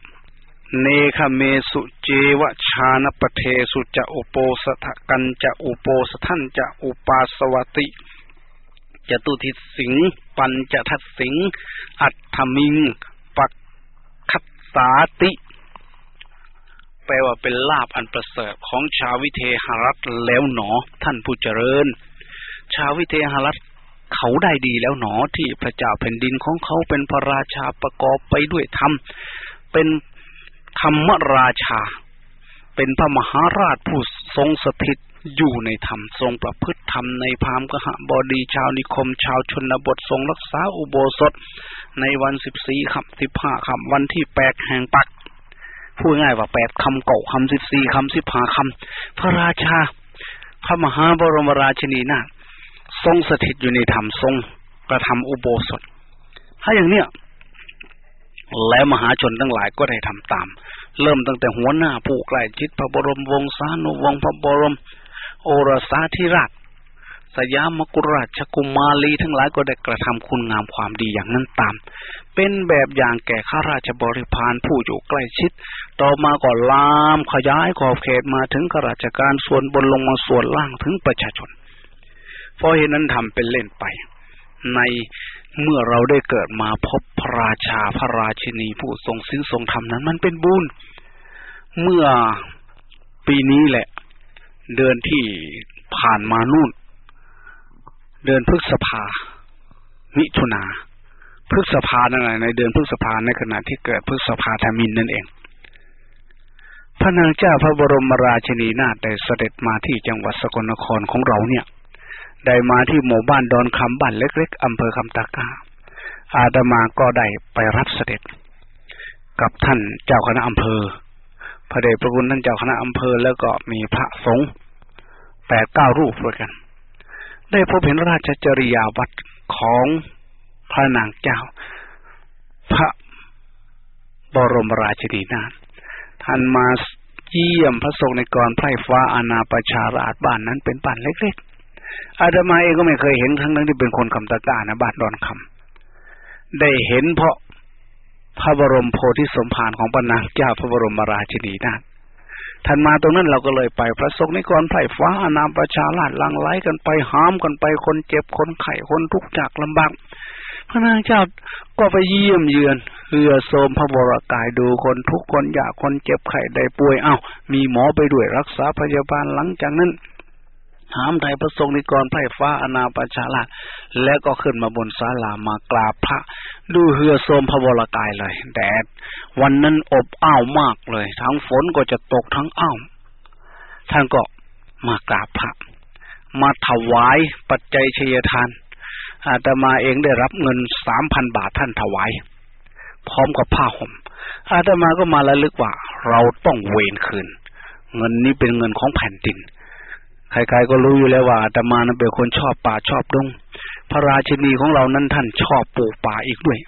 เนคเมสุเจวชานปเทสุจะอุโปสถกันจะอุโปสทันจะอุปาสวติจตุทิสิง ปัญจทัศสิง อัตถมิง ปักคัตสาติ แปลว่าเป็นลาบอันประเสริฐของชาววิเทหรัฐแล้วหนอ ท่านผู้เจริญ ชาววิเทหรัฐเขาได้ดีแล้วหนอที่พระเจ้าแผ่นดินของเขาเป็นพระราชาประกอบไปด้วยธรรม เป็นธรรมราชา เป็นพระมหาราชผู้ทรงสถิต อยู่ในธรรมทรงประพฤติธรรมในพามกหบดีชาวนิคม ชาวชนบททรงรักษาอุโบสถ ในวันสิบสี่คำสิบห้าคำวันที่แปดแห่งปักพูดง่ายว่าแปดคำเก่าคำสิบสี่คำสิบห้าคำพระราชา พระมหาบรมราชินีนาทรงสถิตอยู่ในธรรมทรงกระทำอุโบสถ ถ้าอย่างเนี้ยและมหาชนทั้งหลายก็ได้ทำตาม เริ่มตั้งแต่หัวหน้าผู้ใกล้ชิดพระบรมวงศานุวงศ์พระบรม โอรสาธิราช สยามกุราชกุมารีทั้งหลายก็ได้กระทำคุณงามความดีอย่างนั้นตาม เป็นแบบอย่างแก่ข้าราชบริพารผู้อยู่ใกล้ชิด ต่อมาก็ลามขยายขอบเขตมาถึงข้าราชการส่วนบนลงมาส่วนล่างถึงประชาชน เพราะเหตุนั้นทำเป็นเล่นไป ในเมื่อเราได้เกิดมาพบพระราชาพระราชินีผู้ทรงสิ้นทรงธรรมนั้นมันเป็นบุญ เมื่อปีนี้แหละ เดือนที่ผ่านมานู่น เดือนพฤษภา มิถุนาพฤษภานั่นแหละในเดือนพฤษภาในขณะที่เกิดพฤษภาธมินนั่นเอง พระนางเจ้าพระบรมราชินีนาถได้เสด็จมาที่จังหวัดสกลนครของเราเนี่ย ได้มาที่หมู่บ้านดอนคำบ้านเล็ก ๆอำเภอคำตากา อาตมาก็ได้ไปรับเสด็จ กับท่านเจ้าคณะอำเภอ พระเดชพระคุณท่านเจ้าคณะอำเภอแล้วก็มีพระสงฆ์แปดเก้ารูปด้วยกัน ได้พบเห็นราชจริยาวัดของพระนางเจ้า พระบรมราชินีนาถท่านมาเยี่ยมพระสงฆ์ในกรไพร่ฟ้าอาณาประชาราชบ้านนั้นเป็นบ้านเล็กๆ อาตมาเองก็ไม่เคยเห็นทั้งนั้นที่เป็นคนคำตะกานะบ้าดดอนคำได้เห็นเพราะ พระบรมโพธิสมภารของปนางเจ้าพระบรมราชินีนาถท่านมาตรงนั้นเราก็เลยไปพระสงฆ์นิกรไผ่ฟ้านามประชาราชลังไล่กันไปห้ามกันไปคนเจ็บคนไข้คนทุกข์จากลำบากพระนางเจ้าก็ไปเยี่ยมเยือนเฮือโสมพระบรกายดูคนทุกคนอยากคนเจ็บไข้ได้ป่วยเอา้ามีหมอไปด้วยรักษาพยาบาลหลังจากนั้น ถามไทยพระทรงนิกรไพร่ฟ้าอนาปชาลาแล้วก็ขึ้นมาบนศาลามากราบพระ ดูเหือโสมพระวรกายเลยแดดวันนั้นอบอ้าวมากเลย ทั้งฝนก็จะตกทั้งอ้าวท่านก็มากราบพระ มาถวายปัจจัยชยทานอาตมาเองได้รับเงินสามพันบาทท่านถวาย พร้อมกับผ้าห่มอาตมาก็มาระลึกว่า เราต้องเวนคืน เงินนี้เป็นเงินของแผ่นดิน ใครๆก็รู้อยู่แล้วว่าอาตมานั้นเป็นคนชอบป่าชอบดง พระราชินีของเรานั้นท่านชอบปลูกป่าอีกด้วย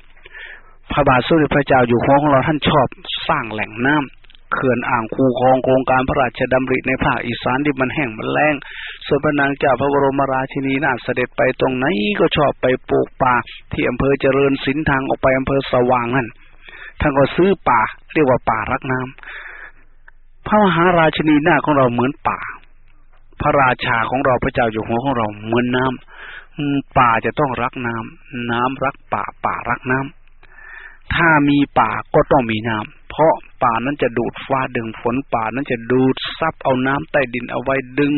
พระบาทสมเด็จพระเจ้าอยู่หัวของเราท่านชอบสร้างแหล่งน้ำเขื่อนอ่างคูคลองโครงการพระราชดำริในภาคอีสานที่มันแห้งมันแล้งส่วนพระนางเจ้าพระบรมราชินีนาเสด็จไปตรงไหนก็ชอบไปปลูกป่า ที่อำเภอเจริญสินทางออกไปอำเภอสว่างนั่นท่านก็ซื้อป่า เรียกว่าป่ารักน้ำพระมหาราชินีนาของเราเหมือนป่า พระราชาของเราพระเจ้าอยู่หัวของเราเหมือนน้ำป่าจะต้องรักน้ำน้ำรักป่าป่ารักน้ำถ้ามีป่าก็ต้องมีน้ำเพราะป่านั้นจะดูดฟ้าดึงฝนป่านั้นจะดูดซับเอาน้ำใต้ดินเอาไว้ดึง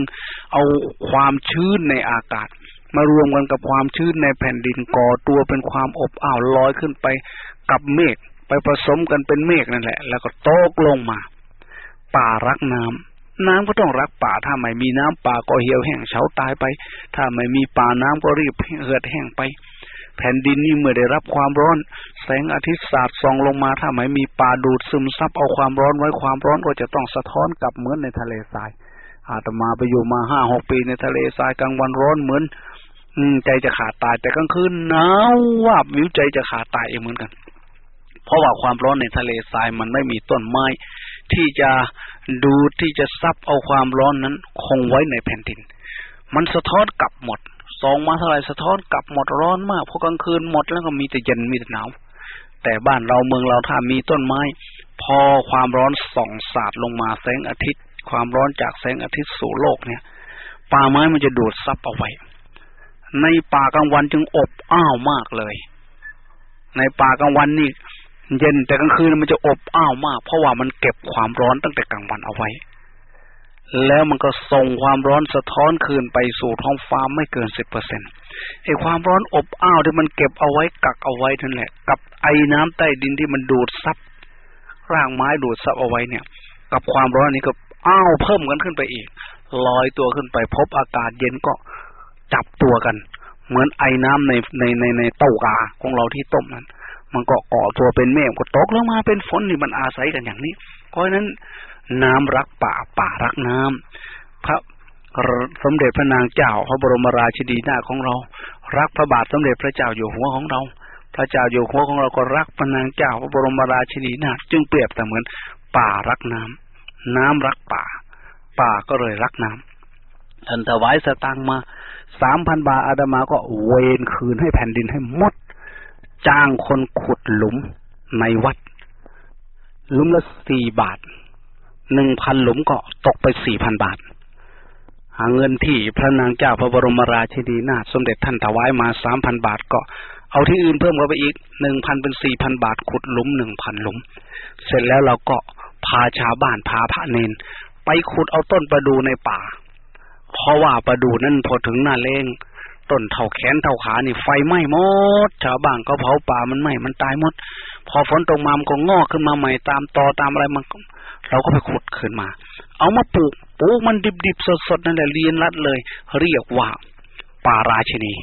เอาความชื้นในอากาศ มารวมกันกับความชื้นในแผ่นดินก่อตัวเป็นความอบอ้าวลอยขึ้นไปกับเมฆไปผสมกันเป็นเมฆนั่นแหละ แล้วก็โตกลงมา ป่ารักน้ำ น้ำก็ต้องรักป่า ถ้าไม่มีน้ำป่าก็เหี่ยวแห้งเฉาตายไป ถ้าไม่มีป่าน้ำก็รีบเหือดแห้งไป แผ่นดินนี่เมื่อได้รับความร้อน แสงอาทิตย์สาดส่องลงมา ถ้าไม่มีป่าดูดซึมซับเอาความร้อนไว้ความร้อนก็จะต้องสะท้อนกลับเหมือนในทะเลทราย อาตมาไปอยู่มาห้าหกปีในทะเลทรายกลางวันร้อนเหมือน อืใจจะขาดตายแต่กลางคืนหนาวว่าบวิวใจจะขาดตายเองเหมือนกัน เพราะว่าความร้อนในทะเลทรายมันไม่มีต้นไม้ ที่จะดูที่จะซับเอาความร้อนนั้น คงไว้ในแผ่นดิน มันสะท้อนกลับหมดสองมาเท่าไรสะท้อนกลับหมดร้อนมากพอกลางคืนหมดแล้วก็มีแต่เย็นมีแต่หนาวแต่บ้านเราเมืองเราถ้ามีต้นไม้ พอความร้อนส่องสาดลงมาแสงอาทิตย์ ความร้อนจากแสงอาทิตย์สู่โลกเนี่ย ป่าไม้มันจะดูดซับเอาไว้ ในป่ากลางวันจึงอบอ้าวมากเลย ในป่ากลางวันนี่ เย็นแต่กลางคืนมันจะอบอ้าวมาก เพราะว่ามันเก็บความร้อนตั้งแต่กลางวันเอาไว้ แล้วมันก็ส่งความร้อนสะท้อนคืนไปสู่ท้องฟ้าไม่เกินสิบเปอร์เซ็นต์ไอ้ความร้อนอบอ้าวที่มันเก็บเอาไว้กักเอาไว้นั่นแหละ กับไอ้น้ำใต้ดินที่มันดูดซับร่างไม้ดูดซับเอาไว้เนี่ย กับความร้อนนี้ก็อ้าวเพิ่มกันขึ้นไปอีกลอยตัวขึ้นไปพบอากาศเย็นก็จับตัวกัน เหมือนไอ้น้ำในในในในเต้ากาของเราที่ต้มนั้น มันก็เกาะตัวเป็นเมฆก็ตกลงมาเป็นฝนนี่มันอาศัยกันอย่างนี้ เพราะฉะนั้นน้ำรักป่าป่ารักน้ำพระสมเด็จพระนางเจ้าพระบรมราชินีนาของเรา รักพระบาทสมเด็จพระเจ้าอยู่หัวของเรา พระเจ้าอยู่หัวของเราก็รักพระนางเจ้าพระบรมราชินีนาจึงเปรียบแต่เสมือน ป่ารักน้ำน้ำรักป่า ป่าก็เลยรักน้ำท่านถวายสตางค์มาสามพันบาทอาดามาก็เวนคืนให้แผ่นดินให้หมด จ้างคนขุดหลุมในวัด หลุมละสี่บาท หนึ่งพันหลุมก็ตกไปสี่พันบาท หาเงินที่พระนางเจ้าพระบรมราชินีนาถสมเด็จท่านถวายมาสามพันบาทก็เอาที่อื่นเพิ่มเข้าไปอีกหนึ่งพันเป็นสี่พันบาทขุดหลุมหนึ่งพันหลุม เสร็จแล้วเราก็พาชาวบ้านพาพระเนน ไปขุดเอาต้นประดูในป่า เพราะว่าประดูนั่นพอถึงหน้าเล้ง ต้นเท่าแขนเท่าขานี่ไฟไหม้หมดชาวบ้านก็เผาป่ามันไหม้มันตายหมด พอฝนตกมามันก็งอกขึ้นมาใหม่ตามตอตามอะไรมันเราก็ไปขุดขึ้นมา เอามาปลูกปลูกมันดิบๆสดๆนั่นแหละเรียนรัดเลย เรียกว่าป่าราชนี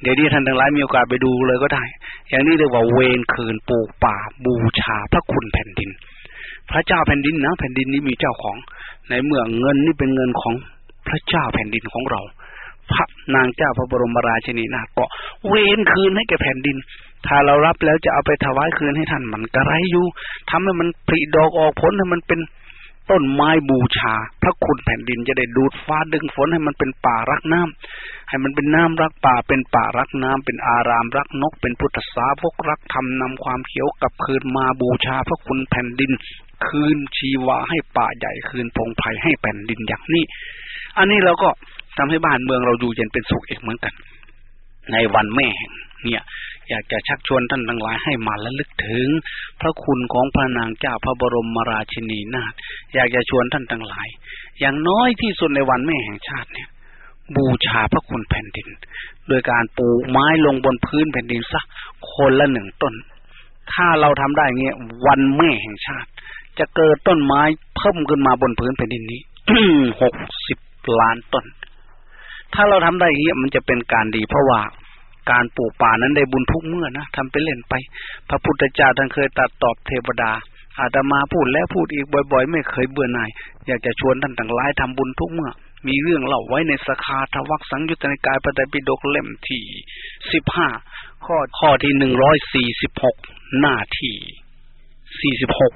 เดี๋ยวนี้ท่านทั้งหลายมีโอกาสไปดูเลยก็ได้ อย่างนี้เรียกว่าเวนคืนปลูกป่าบูชาพระคุณแผ่นดิน พระเจ้าแผ่นดินนะแผ่นดินนี้มีเจ้าของ ในเมื่อเงินนี่เป็นเงินของพระเจ้าแผ่นดินของเรา พระนางเจ้าพระบรมราชินีนาถก็เวนคืนให้แก่แผ่นดิน ถ้าเรารับแล้วจะเอาไปถวายคืนให้ท่านมันกระไรอยู่ทำให้มันผลิดอกออกผลให้มันเป็นต้นไม้บูชา พระคุณแผ่นดินจะได้ดูดฟ้าดึงฝนให้มันเป็นป่ารักน้ำให้มันเป็นน้ำรักป่าเป็นป่ารักน้ำเป็นอารามรักนก เป็นพุทธสาวกรักธรรมนำความเขียวกับคืนมาบูชา พระคุณแผ่นดิน คืนชีวาให้ป่าใหญ่คืนพงไผ่ให้แผ่นดินอย่างนี้ อันนี้เราก็ ทำให้บ้านเมืองเราอยู่เย็นเป็นสุขเอกเหมือนกัน ในวันแม่ เนี่ย อยากจะชักชวนท่านทั้งหลายให้มาและลึกถึง พระคุณของพระนางเจ้าพระบรมราชินีนาถอยากจะชวนท่านทั้งหลาย อย่างน้อยที่สุดในวันแม่แห่งชาติเนี่ย บูชาพระคุณแผ่นดิน โดยการปลูกไม้ลงบนพื้นแผ่นดินสักคนละหนึ่งต้น ถ้าเราทำได้เงี้ยวันแม่แห่งชาติ จะเกิดต้นไม้เพิ่มขึ้นมาบนพื้นแผ่นดินนี้หกสิบล้านต้น ถ้าเราทำได้เงี้ยมันจะเป็นการดีเพราะว่าการปลูกป่านั้นได้บุญทุกเมื่อนะทำไปเล่นไป พระพุทธเจ้าท่านเคยตัดตอบเทวดา อาตมาพูดแล้วพูดอีกบ่อย ๆ ไม่เคยเบื่อหน่ายอยากจะชวนท่านต่างหลายทำบุญทุกเมื่อ มีเรื่องเล่าไว้ในสคาทวักสังยุตในกายปฏิปิฎกเล่มที่สิบห้าข้อข้อที่หนึ่งร้อยสี่สิบหกหน้าที่สี่สิบหก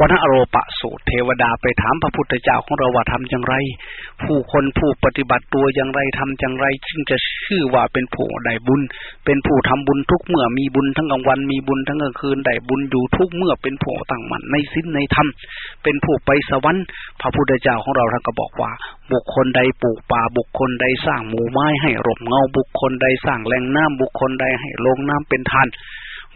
วนอโรปะสูตรเทวดาไปถามพระพุทธเจ้าของเราว่าทำอย่างไร ผู้คนผู้ปฏิบัติตัวอย่างไรทำอย่างไรจึงจะชื่อว่าเป็นผู้ได้บุญ เป็นผู้ทำบุญทุกเมื่อมีบุญทั้งกลางวันมีบุญทั้งกลางคืนได้บุญอยู่ทุกเมื่อเป็นผู้ตั้งมั่นในศีลในธรรมเป็นผู้ไปสวรรค์พระพุทธเจ้าของเราท่านก็บอกว่า บุคคลใดปลูกป่าบุคคลใดสร้างหมู่ไม้ให้ร่มเงาบุคคลใดสร้างแหล่งน้ำบุคคลใดให้ลงน้ำเป็นทาน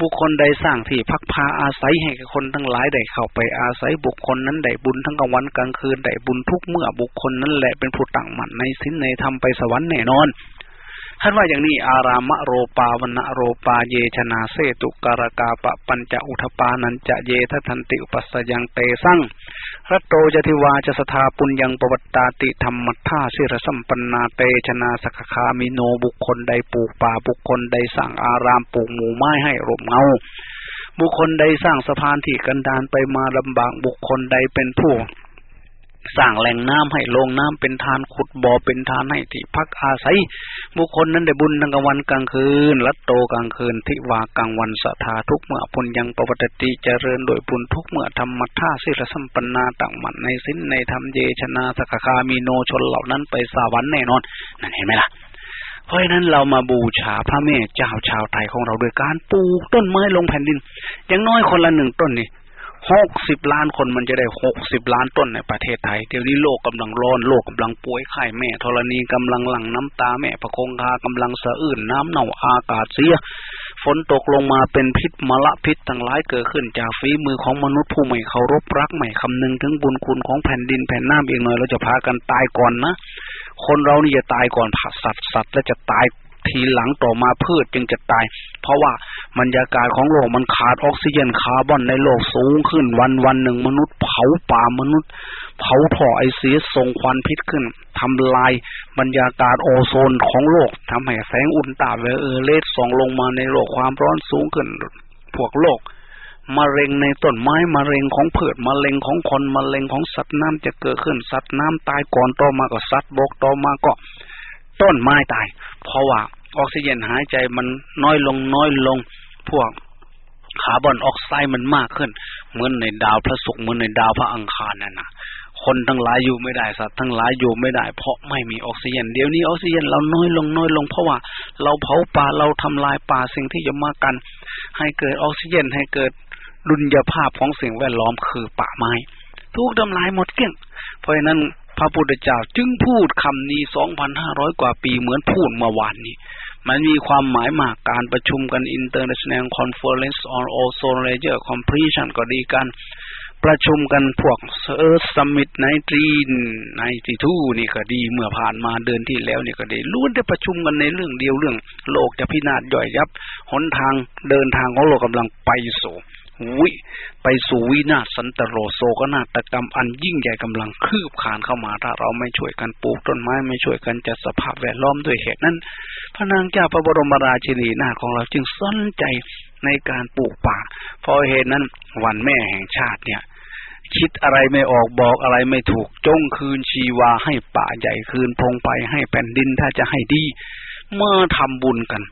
บุคคลใดสร้างที่พักพาอาศัยให้คนทั้งหลายได้เข้าไปอาศัยบุคคลนั้นได้บุญทั้งกลางวันกลางคืนได้บุญทุกเมื่อบุคคลนั้นแหละเป็นผู้ตั้งมั่นในสินในธรรมไปสวรรค์แน่นอน ท่านว่าอย่างนี้อารามะโรปาวนโรปาเยชนาเซตุกรกาปะปัญจอุทปานันจะเยทัทันติอุปสยังเตสั่งรัตโตจติวาจะสถาปุญญังปวัตตาติธรรมัทธาสิรสัมปันนาเตชนาสกคามิโนบุคคลใดปลูกป่าบุคคลใดสร้างอารามปลูกหมู่ไม้ให้ร่มเงาบุคคลใดสร้างสะพานที่กันดานไปมาลำบากบุคคลใดเป็นผู้ สร้างแหล่งน้ำให้ลงน้ำเป็นทานขุดบ่อเป็นทานให้ที่พักอาศัย บุคคลนั้นได้บุญทั้งกลางวันกลางคืนรัตโตกลางคืนทิวากลางวันสถาทุกเมื่อพุญยังปวัตติเจริญโดยบุญทุกเมื่อธรรมท่าสิรสัมปนาต่างมันในสิ้นในธรรมเยชนาสกคามีโนชนเหล่านั้นไปสวรรค์แน่นอนนั่นเห็นไหมล่ะเพราะฉะนั้นเรามาบูชาพระแม่เจ้าชาวไทยของเราโดยการปลูกต้นไม้ลงแผ่นดิน อย่างน้อยคนละหนึ่งต้นนี่ หกสิบล้านคนมันจะได้หกสิบล้านต้นในประเทศไทย เดี๋ยวนี้โลกกำลังร้อนโลกกำลังป่วยไข้แม่ธรณีกำลังหลั่งน้ำตาแม่ประคงคากำลังสะอื้นน้ำเน่าอากาศเสียฝนตกลงมาเป็นพิษมละพิษทั้งหลายเกิดขึ้นจากฝีมือของมนุษย์ผู้ไม่เคารพรักไม่คำนึงถึงบุญคุณของแผ่นดินแผ่นน้ำเองหน่อยเราจะพากันตายก่อนนะ คนเรานี่จะตายก่อนผัดสัตว์สัตว์แล้วจะตาย ทีหลังต่อมาพืชจึงจะตาย เพราะว่าบรรยากาศของโลกมันขาดออกซิเจนคาร์บอนในโลกสูงขึ้นวันวันหนึ่งมนุษย์เผาป่ามนุษย์ เผาถ่อไอเสียส่งควันพิษขึ้นทำลายบรรยากาศโอโซนของโลกทำให้แสงอุลตาไวโอเลตส่องลงมาในโลกความร้อนสูงขึ้น พวกโลกมะเร็งในต้นไม้มะเร็งของพืชมะเร็งของคนมะเร็งของสัตว์น้ำจะเกิดขึ้นสัตว์น้ำตายก่อนต่อมาก็สัตว์บกต่อมาก็ ต้นไม้ตาย เพราะว่าออกซิเจนหายใจมันน้อยลงน้อยลงพวกคาร์บอนออกไซด์มันมากขึ้น เหมือนในดาวพระศุกร์เหมือนในดาวพระอังคารนั่นนะคนทั้งหลายอยู่ไม่ได้สัตว์ทั้งหลายอยู่ไม่ได้ เพราะไม่มีออกซิเจนเดี๋ยวนี้ออกซิเจนเราน้อยลงน้อยลงเพราะว่า เราเผาป่าเราทำลายป่าสิ่งที่จะมากัน ให้เกิดออกซิเจนให้เกิดดุลยภาพของสิ่งแวดล้อมคือป่าไม้ทุกทำลายหมดเกลี้ยงเพราะฉะนั้น พระพุทธเจ้าจึงพูดคำนี้สองพันห้าร้อยกว่าปีเหมือนพูดเมื่อวานนี้ มันมีความหมายมากการประชุมกัน International Conference on Ozone Layer Completion ก็ดีกัน ประชุมกันพวก Earth Summit nineteen ninety-two นี่ก็ดีเมื่อผ่านมาเดือนที่แล้วนี่ก็ดีล้วนได้ประชุมกันในเรื่องเดียวเรื่อง โลกจะพินาศย่อยยับ หนทางเดินทางของโลกกำลังไปสู่ วิไปสู่วินาศสันตะโรโศกนาฏกรรมอันยิ่งใหญ่กำลังคืบคลานเข้ามาถ้าเราไม่ช่วยกันปลูกต้นไม้ไม่ช่วยกันจัดสภาพแวดล้อมด้วยเหตุนั้น พระนางเจ้าพระบรมราชินีนาถของเราจึงสนใจในการปลูกป่า เพราะเหตุนั้นวันแม่แห่งชาติเนี่ยคิดอะไรไม่ออกบอกอะไรไม่ถูกจงคืนชีวาให้ป่าใหญ่คืนพงไปให้แผ่นดินถ้าจะให้ดี เมื่อทำบุญกัน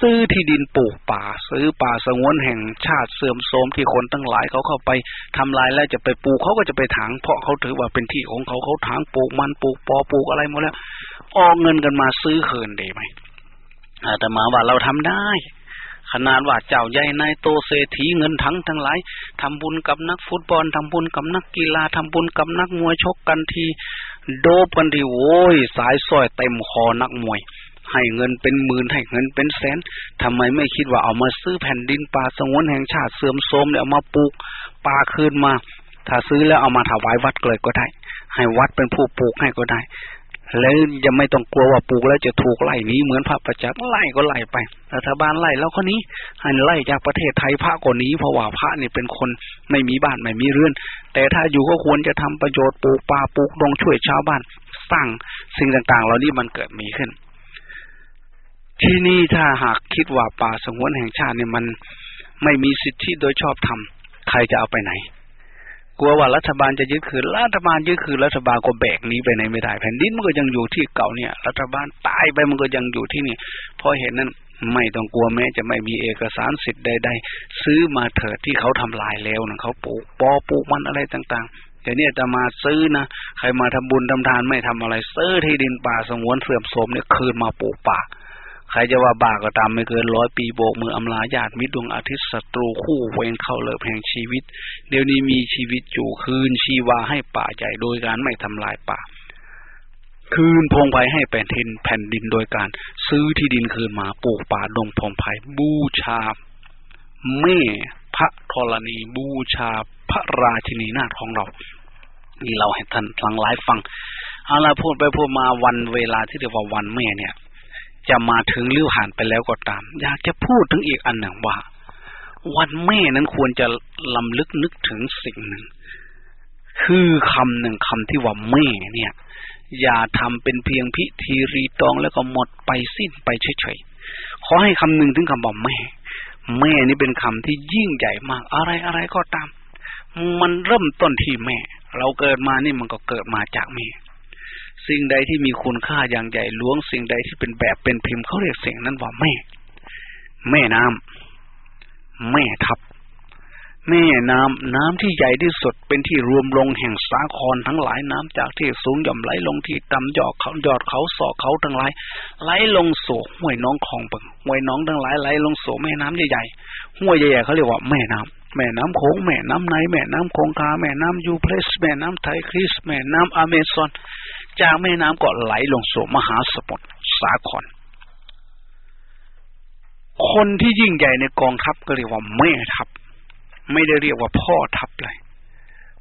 ซื้อที่ดินปลูกป่า ซื้อป่าสงวนแห่งชาติเสื่อมโทรมที่คนตั้งหลายเขาเข้าไปทำลายแล้วจะไปปลูกเขาก็จะไปถางเพราะเขาถือว่าเป็นที่ของเขาเขาถางปลูกมันปลูกปอปลูกอะไรหมดแล้วออกเงินกันมาซื้อเคินได้ไหมแต่มาว่าเราทำได้ขนาดว่าเจ้าใหญ่นายโตเศรษฐีเงินทั้งทั้งหลายทำบุญกับนักฟุตบอลทำบุญกับนักกีฬาทำบุญกับนักมวยชกกันที โดบกันทีโว้ยสายสร้อยเต็มคอนักมวย ให้เงินเป็นหมื่นให้เงินเป็นแสนทำไมไม่คิดว่าเอามาซื้อแผ่นดินป่าสงวนแห่งชาติเสื่อมโทรมเนี่ยเอามาปลูกป่าคืนมา ถ้าซื้อแล้วเอามาถวายวัดเลยก็ได้ ให้วัดเป็นผู้ปลูกให้ก็ได้ แล้วยังไม่ต้องกลัวว่าปลูกแล้วจะถูกไล่นี้เหมือนพระประจักษ์ไล่ก็ไล่ไปรัฐบาลไล่แล้วคนนี้ให้ไล่จากประเทศไทยพระกว่านี้เพราะว่าพระนี่เป็นคนไม่มีบ้านไม่มีเรือน แต่ถ้าอยู่ก็ควรจะทำประโยชน์ปลูกป่าปลูกดงช่วยชาวบ้านสร้างสิ่งต่างๆ เหล่านี้มันเกิดมีขึ้น ที่นี่ถ้าหากคิดว่าป่าสงวนแห่งชาติเนี่ยมันไม่มีสิทธิโดยชอบธรรมใครจะเอาไปไหน กลัวว่ารัฐบาลจะยึดคืนรัฐบาลยึดคืนรัฐบาลก็แบกนี้ไปไหนไม่ได้ แผ่นดินมันก็ยังอยู่ที่เก่าเนี่ย รัฐบาลตายไปมันก็ยังอยู่ที่นี่เพราะเห็นนั้นไม่ต้องกลัวแม้จะไม่มีเอกสารสิทธิ์ใดๆซื้อมาเถิดที่เขาทำลายแล้วนะเขาปลูกปอปลูกมันอะไรต่างๆแต่เนี่ยจะมาซื้อนะใครมาทำบุญทำทานไม่ทำอะไร ซื้อที่ดินป่าสงวนเสื่อมโทรมเนี่ยคืนมาปลูกป่า ใครจะว่าบ้าก็ตามไม่เกินร้อยปีโบกมืออำลาญาติมิตรดวงอาทิตย์ศัตรูคู่เวงเข้าเลิบแห่งชีวิต เดี๋ยวนี้มีชีวิตอยู่คืนชีวาให้ป่าใหญ่โดยการไม่ทำลายป่า คืนพงไผให้แผ่นดินแผ่นดินโดยการ ซื้อที่ดินคืนมาปลูกป่าดงพงไผบูชาแม่พระธรณีบูชาพระราชินีนาถของเรานี่เราให้ท่านทั้งหลายฟังเอาละพูดไปพูดมาวันเวลาที่เรียกว่าวันแม่เนี่ย จะมาถึงหรือผ่านไปแล้วก็ตาม อยากจะพูดถึงอีกอันหนึ่งว่า วันแม่นั้นควรจะลำลึกนึกถึงสิ่งหนึ่ง คือคำหนึ่งคำที่ว่าแม่เนี่ย อย่าทำเป็นเพียงพิธีรีตองแล้วก็หมดไปสิ้นไปเฉยๆขอให้คำหนึ่งถึงคำว่าแม่ แม่นี่เป็นคำที่ยิ่งใหญ่มาก อะไรอะไรก็ตาม มันเริ่มต้นที่แม่ เราเกิดมานี่มันก็เกิดมาจากแม่ สิ่งใดที่มีคุณค่าอย่างใหญ่หลวง สิ่งใดที่เป็นแบบเป็นพิมพ์เขาเรียกสิ่งนั้นว่าแม่ แม่น้ำแม่ทับ แม่น้ำน้ำที่ใหญ่ที่สุดเป็นที่รวมลงแห่งสาครทั้งหลายน้ำจากที่สูงย่อมไหลลงที่ต่ำยอดเขายอดเขาสอกเขาทั้งหลาย ไหลลงสู่ห้วยน้องคลองปึงห้วยน้องทั้งหลายไหลลงสู่แม่น้ำใหญ่ๆห้วยใหญ่ๆเขาเรียกว่าแม่น้ำแม่น้ำโขงแม่น้ำไนแม่น้ำคงคาแม่น้ำยูเพรสแม่น้ำไทคริสแม่น้ำอเมซอน จากแม่น้ำก็ไหลลงสู่มหาสมุทรสาคร คนที่ยิ่งใหญ่ในกองทัพก็เรียกว่าแม่ทัพ ไม่ได้เรียกว่าพ่อทัพเลย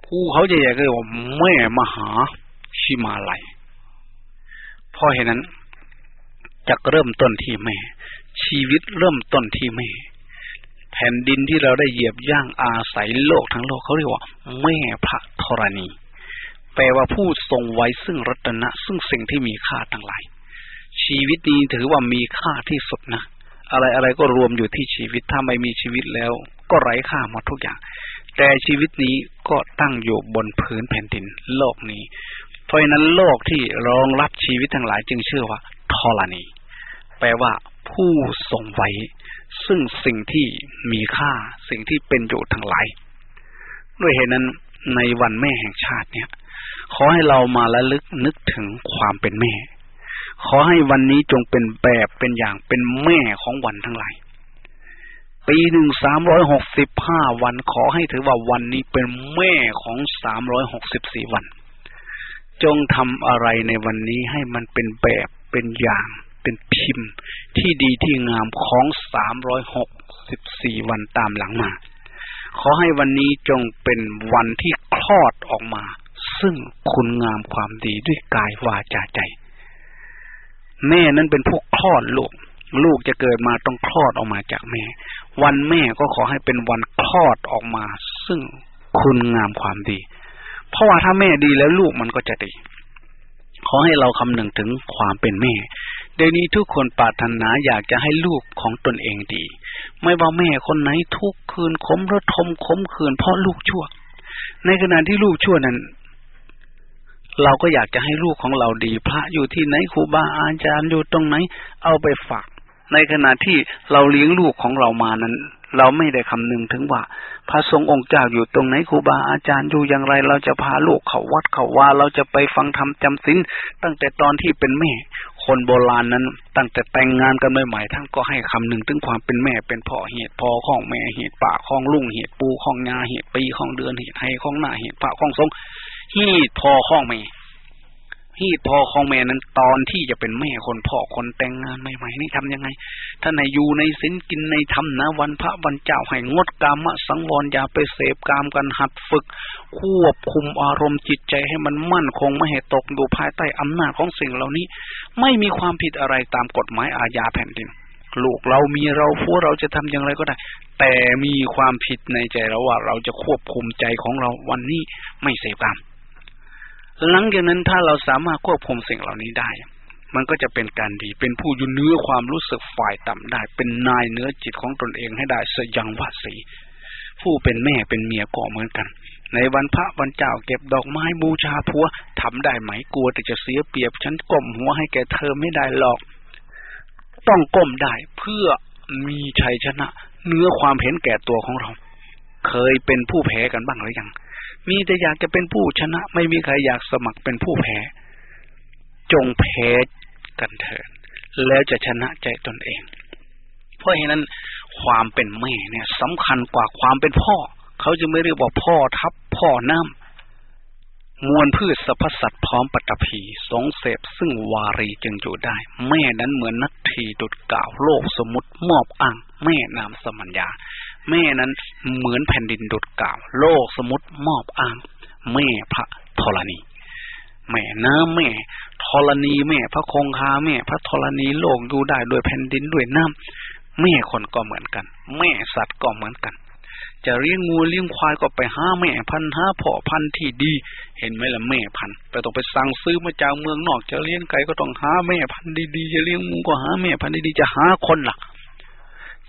ผู้เขาใหญ่ๆก็เรียกว่าแม่มหาชิมาลัยเพราะเหตุนั้นจะเริ่มต้นที่แม่ ชีวิตเริ่มต้นที่แม่แผ่นดินที่เราได้เหยียบย่างอาศัยโลกทั้งโลกเขาเรียกว่า แม่พระธรณี แปลว่าผู้ทรงไว้ซึ่งรัตนะ ซึ่งสิ่งที่มีค่าทั้งหลาย ชีวิตนี้ถือว่ามีค่าที่สุดนะ อะไรอะไรก็รวมอยู่ที่ชีวิตถ้าไม่มีชีวิตแล้ว ก็ไร้ค่าหมดทุกอย่าง แต่ชีวิตนี้ก็ตั้งอยู่บนพื้นแผ่นดินโลกนี้ เพราะนั้นโลกที่รองรับชีวิตทั้งหลายจึงชื่อว่าธรณี แปลว่าผู้ทรงไว้ ซึ่งสิ่งที่มีค่าสิ่งที่เป็นอยู่ทั้งหลาย ด้วยเหตุนั้นในวันแม่แห่งชาติเนี่ย ขอให้เรามาละลึกนึกถึงความเป็นแม่ ขอให้วันนี้จงเป็นแบบเป็นอย่างเป็นแม่ของวันทั้งหลาย ปีหนึ่งสามร้อยหกสิบห้าวันขอให้ถือว่าวันนี้เป็นแม่ของสามร้อยหกสิบสี่วัน จงทำอะไรในวันนี้ให้มันเป็นแบบเป็นอย่างเป็นพิมพ์ที่ดีที่งามของสามร้อยหกสิบสี่วันตามหลังมา ขอให้วันนี้จงเป็นวันที่คลอดออกมา ซึ่งคุณงามความดีด้วยกายวาจาใจ แม่นั้นเป็นผู้คลอดลูก ลูกจะเกิดมาต้องคลอดออกมาจากแม่ วันแม่ก็ขอให้เป็นวันคลอดออกมา ซึ่งคุณงามความดี เพราะว่าถ้าแม่ดีแล้วลูกมันก็จะดี ขอให้เราคำนึงถึงความเป็นแม่เดี๋ยวนี้ทุกคนปรารถนาอยากจะให้ลูกของตนเองดี ไม่ว่าแม่คนไหนทุกคืนขมระทมขมคืนเพราะลูกชั่ว ในขณะที่ลูกชั่วนั้น เราก็อยากจะให้ลูกของเราดี พระอยู่ที่ไหนครูบาอาจารย์อยู่ตรงไหน เอาไปฝาก ในขณะที่เราเลี้ยงลูกของเรามานั้น เราไม่ได้คำนึงถึงว่า พระสงฆ์องค์เจ้าอยู่ตรงไหนครูบาอาจารย์อยู่อย่างไร เราจะพาลูกเขาวัดเขาว่า เราจะไปฟังธรรมจำศีลตั้งแต่ตอนที่เป็นแม่ คนโบราณนั้น ตั้งแต่แต่งงานกันใหม่ๆท่านก็ให้คำนึงถึงความเป็นแม่เป็นพ่อเหตุพ่อของแม่เหตุป่าของลุงเหตุปูของยาเหตุปีของเดือนเหตุให้ของหน้าเหตุพระของสง หตุพ่อของแม่ฮีดพอของแม่นั้นตอนที่จะเป็นแม่คนพ่อคนแต่งงานใหม่ๆนี่ทำยังไง ถ้าในอยู่ในศีลกินในธรรมนะวันพระวันเจ้าให้งดกามสังวรอย่าไปเสพกามกันหัดฝึก ควบคุมอารมณ์จิตใจให้มันมั่นคงไม่ให้ตกอยู่ภายใต้อำนาจของสิ่งเหล่านี้ ไม่มีความผิดอะไรตามกฎหมายอาญาแผ่นดินลูกเรามีเราผัวเราจะทำอย่างไรก็ได้ แต่มีความผิดในใจเราว่า เราจะควบคุมใจของเราวันนี้ไม่เสพกาม หลังจากนั้นถ้าเราสามารถควบคุมสิ่งเหล่านี้ได้ มันก็จะเป็นการดี เป็นผู้ยู่เนื้อความรู้สึกฝ่ายต่ำได้ เป็นนายเนื้อจิตของตนเองให้ได้สยังวาสีผู้เป็นแม่เป็นเมียก็เหมือนกัน ในวันพระวันเจ้าเก็บดอกไม้บูชาพัวทำได้ไหมกลัวแต่จะเสียเปรียบฉันก้มหัวให้แกเธอไม่ได้หรอก ต้องก้มได้เพื่อมีชัยชนะ เนื้อความเห็นแก่ตัวของเรา เคยเป็นผู้แพ้กันบ้างหรือยัง มีแต่อยากจะเป็นผู้ชนะ ไม่มีใครอยากสมัครเป็นผู้แพ้ จงแพ้กันเถิดแล้วจะชนะใจตนเอง เพราะฉะนั้นความเป็นแม่เนี่ยสำคัญกว่าความเป็นพ่อ เขาจะไม่เรียกว่าพ่อทับพ่อน้ำมวลพืชสรรพสัตว์พร้อมปัตภีสงเสพซึ่งวารีจึงอยู่ได้ แม่นั้นเหมือนนักทีดุดกล่าวโลกสมุติมอบอ้างแม่นามสมัญญา แม่นั้นเหมือนแผ่นดินดุดกล่าว โลกสมุติมอบอ้างแม่พระธรณีแม่น้ำแม่ธรณีแม่ พระคงคาแม่ พระธรณีโลกอยู่ได้โดยแผ่นดินด้วยน้ำแม่คนก็เหมือนกัน แม่สัตว์ก็เหมือนกัน จะเลี้ยงงูเลี้ยงควายก็ไปหาแม่พันหาพ่อพันที่ดี เห็นไหมล่ะแม่พันแต่ต้องไปสั่งซื้อมาจากเมืองนอก จะเลี้ยงไก่ก็ต้องหาแม่พันดีๆจะเลี้ยงหมูก็หาแม่พันดีๆจะหาคนลัก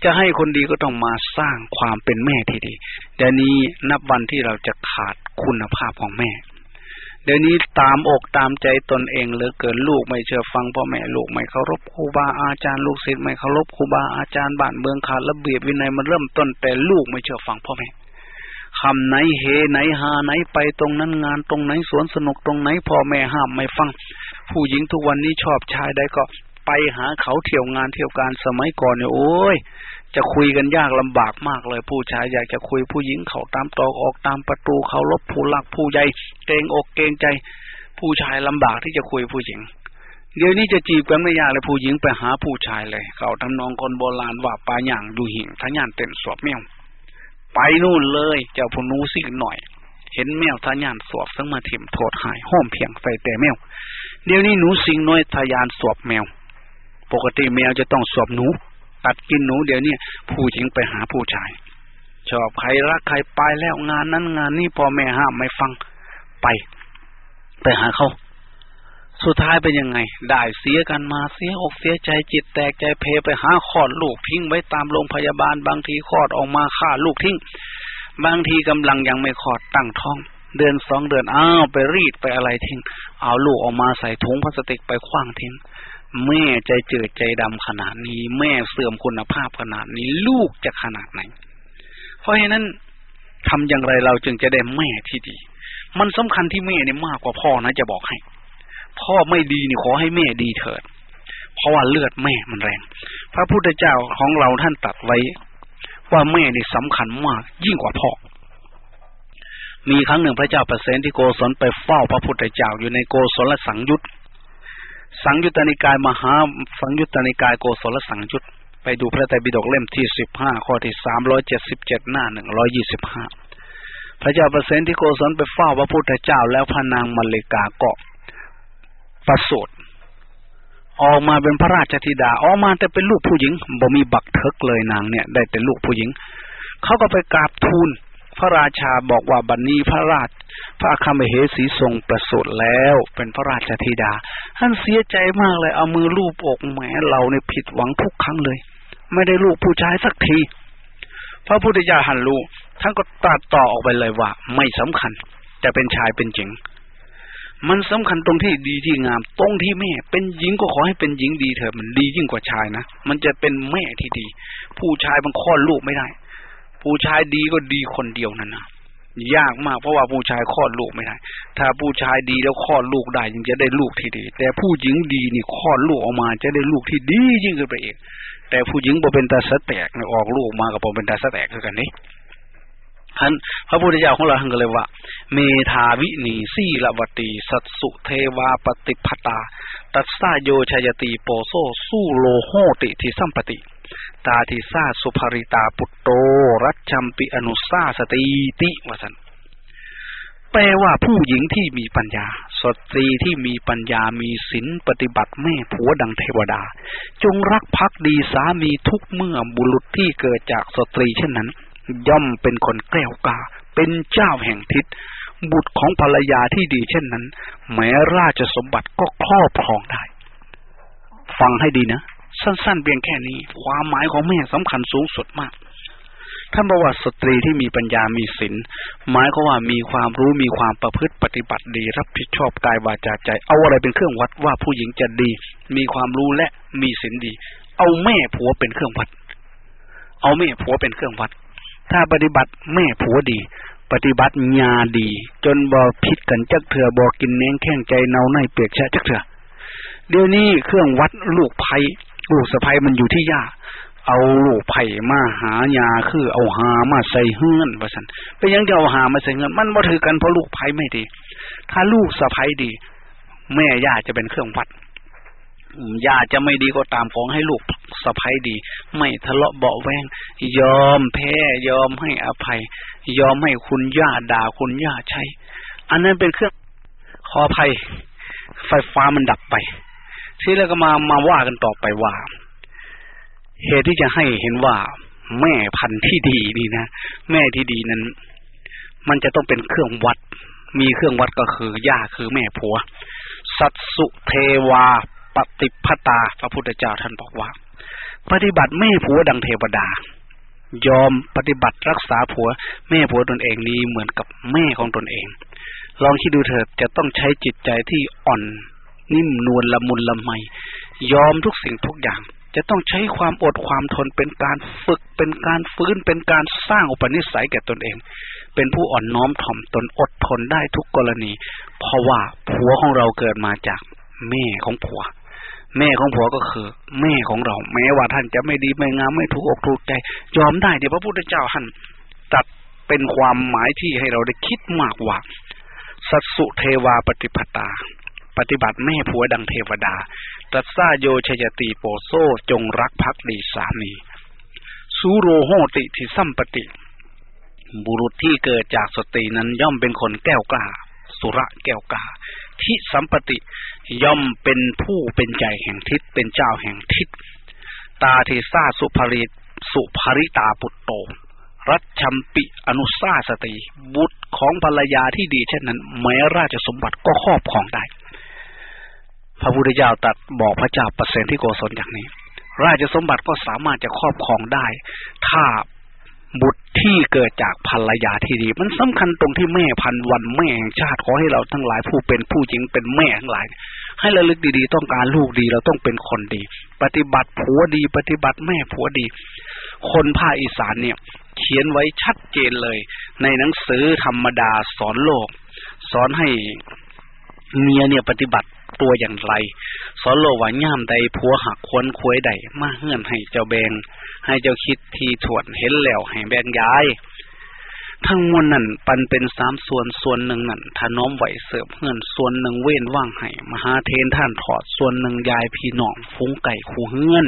จะให้คนดีก็ต้องมาสร้างความเป็นแม่ที่ดี เดี๋ยวนี้นับวันที่เราจะขาดคุณภาพของแม่ เดี๋ยวนี้ตามอกตามใจตนเองเหลือเกินลูกไม่เชื่อฟังพ่อแม่ลูกไม่เคารพครูบาอาจารย์ลูกศิษย์ไม่เคารพครูบาอาจารย์บ้านเมืองขาดระเบียบวินัยมันเริ่มต้นแต่ลูกไม่เชื่อฟังพ่อแม่คำไหนเฮไหนหาไหนไปตรงนั้นงานตรงไหนสวนสนุกตรงไหนพ่อแม่ห้ามไม่ฟัง ผู้หญิงทุกวันนี้ชอบชายใดก็ ไปหาเขาเที่ยวงานเที่ยวการสมัยก่อนเนี่ยโอ้ยจะคุยกันยากลำบากมากเลย ผู้ชายอยากจะคุยผู้หญิงเขาตามตอกออกตามประตูเขาลบผู้หลักผู้ใหญ่เกรงอกเกรงใจ ผู้ชายลำบากที่จะคุยผู้หญิง เดี๋ยวนี้จะจีบกันไม่ยากเลยผู้หญิงไปหาผู้ชายเลย เขาทำนองคนโบราณว่าปลาหย่างดูหิ่งทั้งย่านเต้นสวบแมวไปนู่นเลยเจ้าพนูสิหน่อย เห็นแมวทะยานสวบซึ่งมาถิ่มโทษหายห้อมเพียงใส่แต่แมวเดี๋ยวนี้หนูสิงน้อยทะยานสวบแมว ปกติแมวจะต้องสวบหนูตัดกินหนูเดี๋ยวนี้ผู้หญิงไปหาผู้ชาย ชอบใครรักใครไปแล้วงานนั้นงานนี้พ่อแม่ห้ามไม่ฟังไป ไปหาเขาสุดท้ายเป็นยังไง ได้เสียกันมาเสียอกเสียใจจิตแตกใจเพไปหาคลอดลูกทิ้งไว้ตามโรงพยาบาล บางทีคลอดออกมาฆ่าลูกทิ้ง บางทีกำลังยังไม่คลอดตั้งท้อง เดือนสองเดือนอ้าวไปรีดไปอะไรทิ้ง เอาลูกออกมาใส่ถุงพลาสติกไปคว้างทิ้ง แม่ใจเจืดใจดำขนาดนี้ แม่เสื่อมคุณภาพขนาดนี้ลูกจะขนาดไหน เพราะฉะนั้นทำอย่างไรเราจึงจะได้แม่ที่ดี มันสำคัญที่แม่เนี่ยมากกว่าพ่อนะจะบอกให้ พ่อไม่ดีนี่ขอให้แม่ดีเถิด เพราะว่าเลือดแม่มันแรง พระพุทธเจ้าของเราท่านตัดไว้ ว่าแม่นี่สำคัญมาก ยิ่งกว่าพ่อ มีครั้งหนึ่งพระเจ้าประเสนที่โกศลไปเฝ้าพระพุทธเจ้าอยู่ในโกศลสังยุต สังยุตตนิกายมหาสังยุตตนิกายโกศลสังยุตไปดูพระไตรปิฎกเล่มที่สิบห้าข้อที่สามร้อยเจ็ดสิบเจ็ดหน้าหนึ่งร้อยี่สิบห้าพระเจ้าประเสนที่โกศลไปเฝ้าพระพุทธเจ้าแล้วพระนางมัลลิกาเกาะประสูติออกมาเป็นพระราชธิดาออกมาแต่เป็นลูกผู้หญิงบ่มีบักเทิกเลยนางเนี่ย ได้แต่ลูกผู้หญิงเขาก็ไปกราบทูล พระราชาบอกว่าบันนี้พระราช พระคามเหสีทรงประสูติแล้ว เป็นพระราชธิดา ท่านเสียใจมากเลย เอามือลูบอกแหมเราเนี่ผิดหวังทุกครั้งเลย ไม่ได้ลูกผู้ชายสักที พระพุทธเจ้าหันรู้ท่านก็ตรัสต่อออกไปเลยว่า ไม่สำคัญ แต่เป็นชายเป็นหญิง มันสำคัญตรงที่ดีที่งาม ตรงที่แม่ เป็นหญิงก็ขอให้เป็นหญิงดีเถอะมันดียิ่งกว่าชายนะมันจะเป็นแม่ที่ดี ผู้ชายมันคลอดลูกไม่ได้ ผู้ชายดีก็ดีคนเดียวนั่นนะยากมากเพราะว่าผู้ชายคลอดลูกไม่ได้ ถ้าผู้ชายดีแล้วคลอดลูกได้ยังจะได้ลูกที่ดี แต่ผู้หญิงดีนี่คลอดลูกออกมา จะได้ลูกที่ดียิ่งขึ้นไปอีก แต่ผู้หญิงบ่เป็นตาสแตกออกลูกมากับบ่เป็นตาสแตกคือกันนี่ท่านพระพุทธเจ้าของเราท่านก็เลยว่า เมธาวินีสีละวตี สัตสุเทวาปฏิพตา ตัสสาโยชยตีโปโซสู้โลโหติทิสัมปติ ตาทิซาสุภริตาปุตโต รัชชัมปิอนุสาสติติวสันแปลว่าผู้หญิงที่มีปัญญา สตรีที่มีปัญญามีศีลปฏิบัติแม่ผัวดังเทวดา จงรักภักดีสามีทุกเมื่อบุรุษที่เกิดจากสตรีเช่นนั้น ย่อมเป็นคนแกล้วกล้า เป็นเจ้าแห่งทิศบุตรของภรรยาที่ดีเช่นนั้น แม้ราชสมบัติก็ครอบครองได้ ฟังให้ดีนะ สั้น ๆ เพียงแค่นี้ ความหมายของแม่สำคัญสูงสุดมาก ท่านบอกว่าสตรีที่มีปัญญามีศีลหมายเขาว่ามีความรู้มีความประพฤติปฏิบัติดี รับผิดชอบกายวาจาใจ เอาอะไรเป็นเครื่องวัดว่าผู้หญิงจะดี มีความรู้และมีศีลดี เอาแม่ผัวเป็นเครื่องวัด เอาแม่ผัวเป็นเครื่องวัด ถ้าปฏิบัติแม่ผัวดีปฏิบัติญาดี จนบ่ผิดกันจักเถื่อบ่กินเน้งแข้งใจเนาในเปียกแช่จักเถื่อเดี๋ยวนี้เครื่องวัดลูกไผ่ ลูกสะไพมันอยู่ที่ยาเอาลูกไผ่มาหายาคือเอาหามาใส่เฮือนว่าสันไปยังจะเอาหามาใส่เงินมันบ่ถือกันเพราะลูกไผ่ไม่ดี ถ้าลูกสะไพดี แม่ย่าจะเป็นเครื่องวัดย่าจะไม่ดีก็ตามของให้ลูกสะพ้ยดี ไม่ทะเลาะเบาแวงยอมแพ้ยอมให้อภัย ยอมให้คุณย่าด่าคุณย่าใช้ อันนั้นเป็นเครื่องขออภัยไฟฟ้ามันดับไป ที่แล้วก็มามาว่ากันต่อไปว่า เหตุที่จะให้เห็นว่าแม่พันธุ์ที่ดีนี่นะแม่ที่ดีนั้น มันจะต้องเป็นเครื่องวัด มีเครื่องวัดก็คือย่าคือแม่ผัว สัตสุเทวาปฏิพตาพระพุทธเจ้าท่านบอกว่า ปฏิบัติแม่ผัวดังเทวดา ยอมปฏิบัติรักษาผัว แม่ผัวตนเองนี้เหมือนกับแม่ของตนเอง ลองคิดดูเถิดจะต้องใช้จิตใจที่อ่อน นิ่มนวลละมุนละไม ยอมทุกสิ่งทุกอย่าง จะต้องใช้ความอดความทนเป็นการฝึกเป็นการฟื้นเป็นการสร้างอุปนิสัยแก่ตนเอง เป็นผู้อ่อนน้อมถ่อมตนอดทนได้ทุกกรณี เพราะว่าผัวของเราเกิดมาจากแม่ของผัว แม่ของผัวก็คือ แม่ของเรา แม้ว่าท่านจะไม่ดีไม่งามไม่ถูกอกถูกใจ ยอมได้เดี๋ยวพระพุทธเจ้าท่านตัดเป็นความหมายที่ให้เราได้คิดมากว่าสัสุเทวาปฏิปตา ปฏิบัติแม่ผัวดังเทวดา ตัสซาโยชยตีโปโซจงรักภักดีสามีสูโรโหติทิสัมปติ บุรุษที่เกิดจากสตรีนั้นย่อมเป็นคนแก้วกล้า สุระแก้วกล้าทิสัมปติย่อมเป็นผู้เป็นใจแห่งทิศเป็นเจ้าแห่งทิศตาเทซาสุภริสุภริตาปุตโต รัชชัมปิอนุสาสติ บุตรของภรรยาที่ดีเช่นนั้นแม้ราชสมบัติก็ครอบครองได้ พระพุทธเจ้าตรัสบอกพระเจ้าเปรตที่โกศลอย่างนี้ ราชสมบัติก็สามารถจะครอบครองได้ ถ้าบุตรที่เกิดจากภรรยาที่ดี มันสำคัญตรงที่แม่พันวันแม่แห่งชาติขอให้เราทั้งหลายผู้เป็นผู้หญิงเป็นแม่ทั้งหลาย ให้ระลึกดีๆ ต้องการลูกดีเราต้องเป็นคนดี ปฏิบัติผัวดี ปฏิบัติแม่ผัวดี คนภาคอีสานเนี่ย เขียนไว้ชัดเจนเลย ในหนังสือธรรมดาสอนโลก สอนให้เมียเนี่ยปฏิบัติ ตัวอย่างไร สอนโลว่าย่ามใดผัวหักควนควยใดมาเฮื่อนให้เจ้าแบง ให้เจ้าคิดทีถวนเห็นแล้วให้แบงย้าย ทั้งมวลนั่นปันเป็นสามส่วนส่วนหนึ่งนั่นถน้อมไหวเสิร์ฟเฮือนส่วนหนึ่งเว้นว่างให้มหาเทนท่านถอดส่วนหนึ่งยายพี่น้องฟุ้งไก่คูเฮือน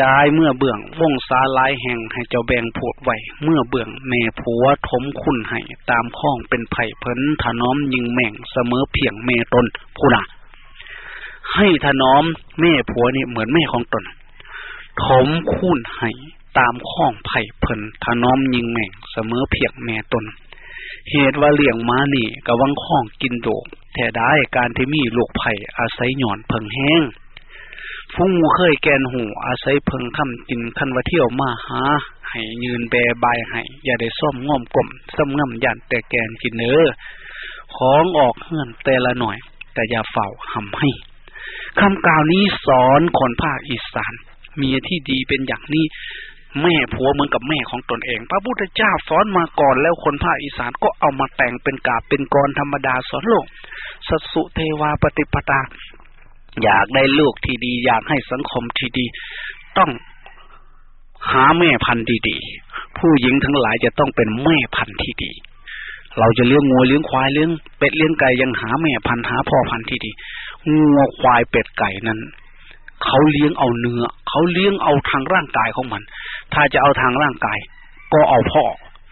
ย้ายเมื่อเบื้องวงซาลายแห่งให้เจ้าแบงโพดไหวเมื่อเบื้องแม่ผัวทมคุณให้ตามข้องเป็นไผ่เพิ่นถนอมยิงแม่งเสมอเพียงเมตนผู้น่ะ ให้ถนอมแม่ผัวนี่เหมือนแม่ของตนถมคุณให้ตามข้องไผ่เพิ่นถนอมยิงแม่งเสมอเพียงแม่ตน เหตุว่าเลี้ยงม้านี่กะวังข้องกินโดกแต่ได้การที่มีลูกไผ่อาศัยหย่อนเพิงแห้ง ฟุ้งเคยแกนหูอาศัยเพิงคำกินคันว่าเที่ยวมาหาให้ยืนแบใบให้อย่าได้ซ่อมง่อมกลมซ่อมง่ำยันแต่แกนกินเนื้อของออกเฮือนแต่ละหน่อย แต่อย่าเฝ้าหำให้คำกล่าวนี้สอนคนภาคอีสานเมียที่ดีเป็นอย่างนี้ แม่ผัวเหมือนกับแม่ของตนเอง พระพุทธเจ้าสอนมาก่อนแล้วคนภาคอีสานก็เอามาแต่งเป็นกาบเป็นกรธรรมดาสอนโลกสัสุเทวาปฏิปตา อยากได้ลูกที่ดี อยากให้สังคมที่ดี ต้องหาแม่พันธุ์ดีๆผู้หญิงทั้งหลายจะต้องเป็นแม่พันธุ์ที่ดี เราจะเลี้ยงงัวเลี้ยงควายเลี้ยงเป็ดเลี้ยงไก่ยังหาแม่พันธุ์หาพ่อพันธุ์ที่ดีงัวควายเป็ดไก่นั้นเขาเลี้ยงเอาเนื้อเขาเลี้ยงเอาทางร่างกายของมัน ถ้าจะเอาทางร่างกาย ก็เอาพ่อ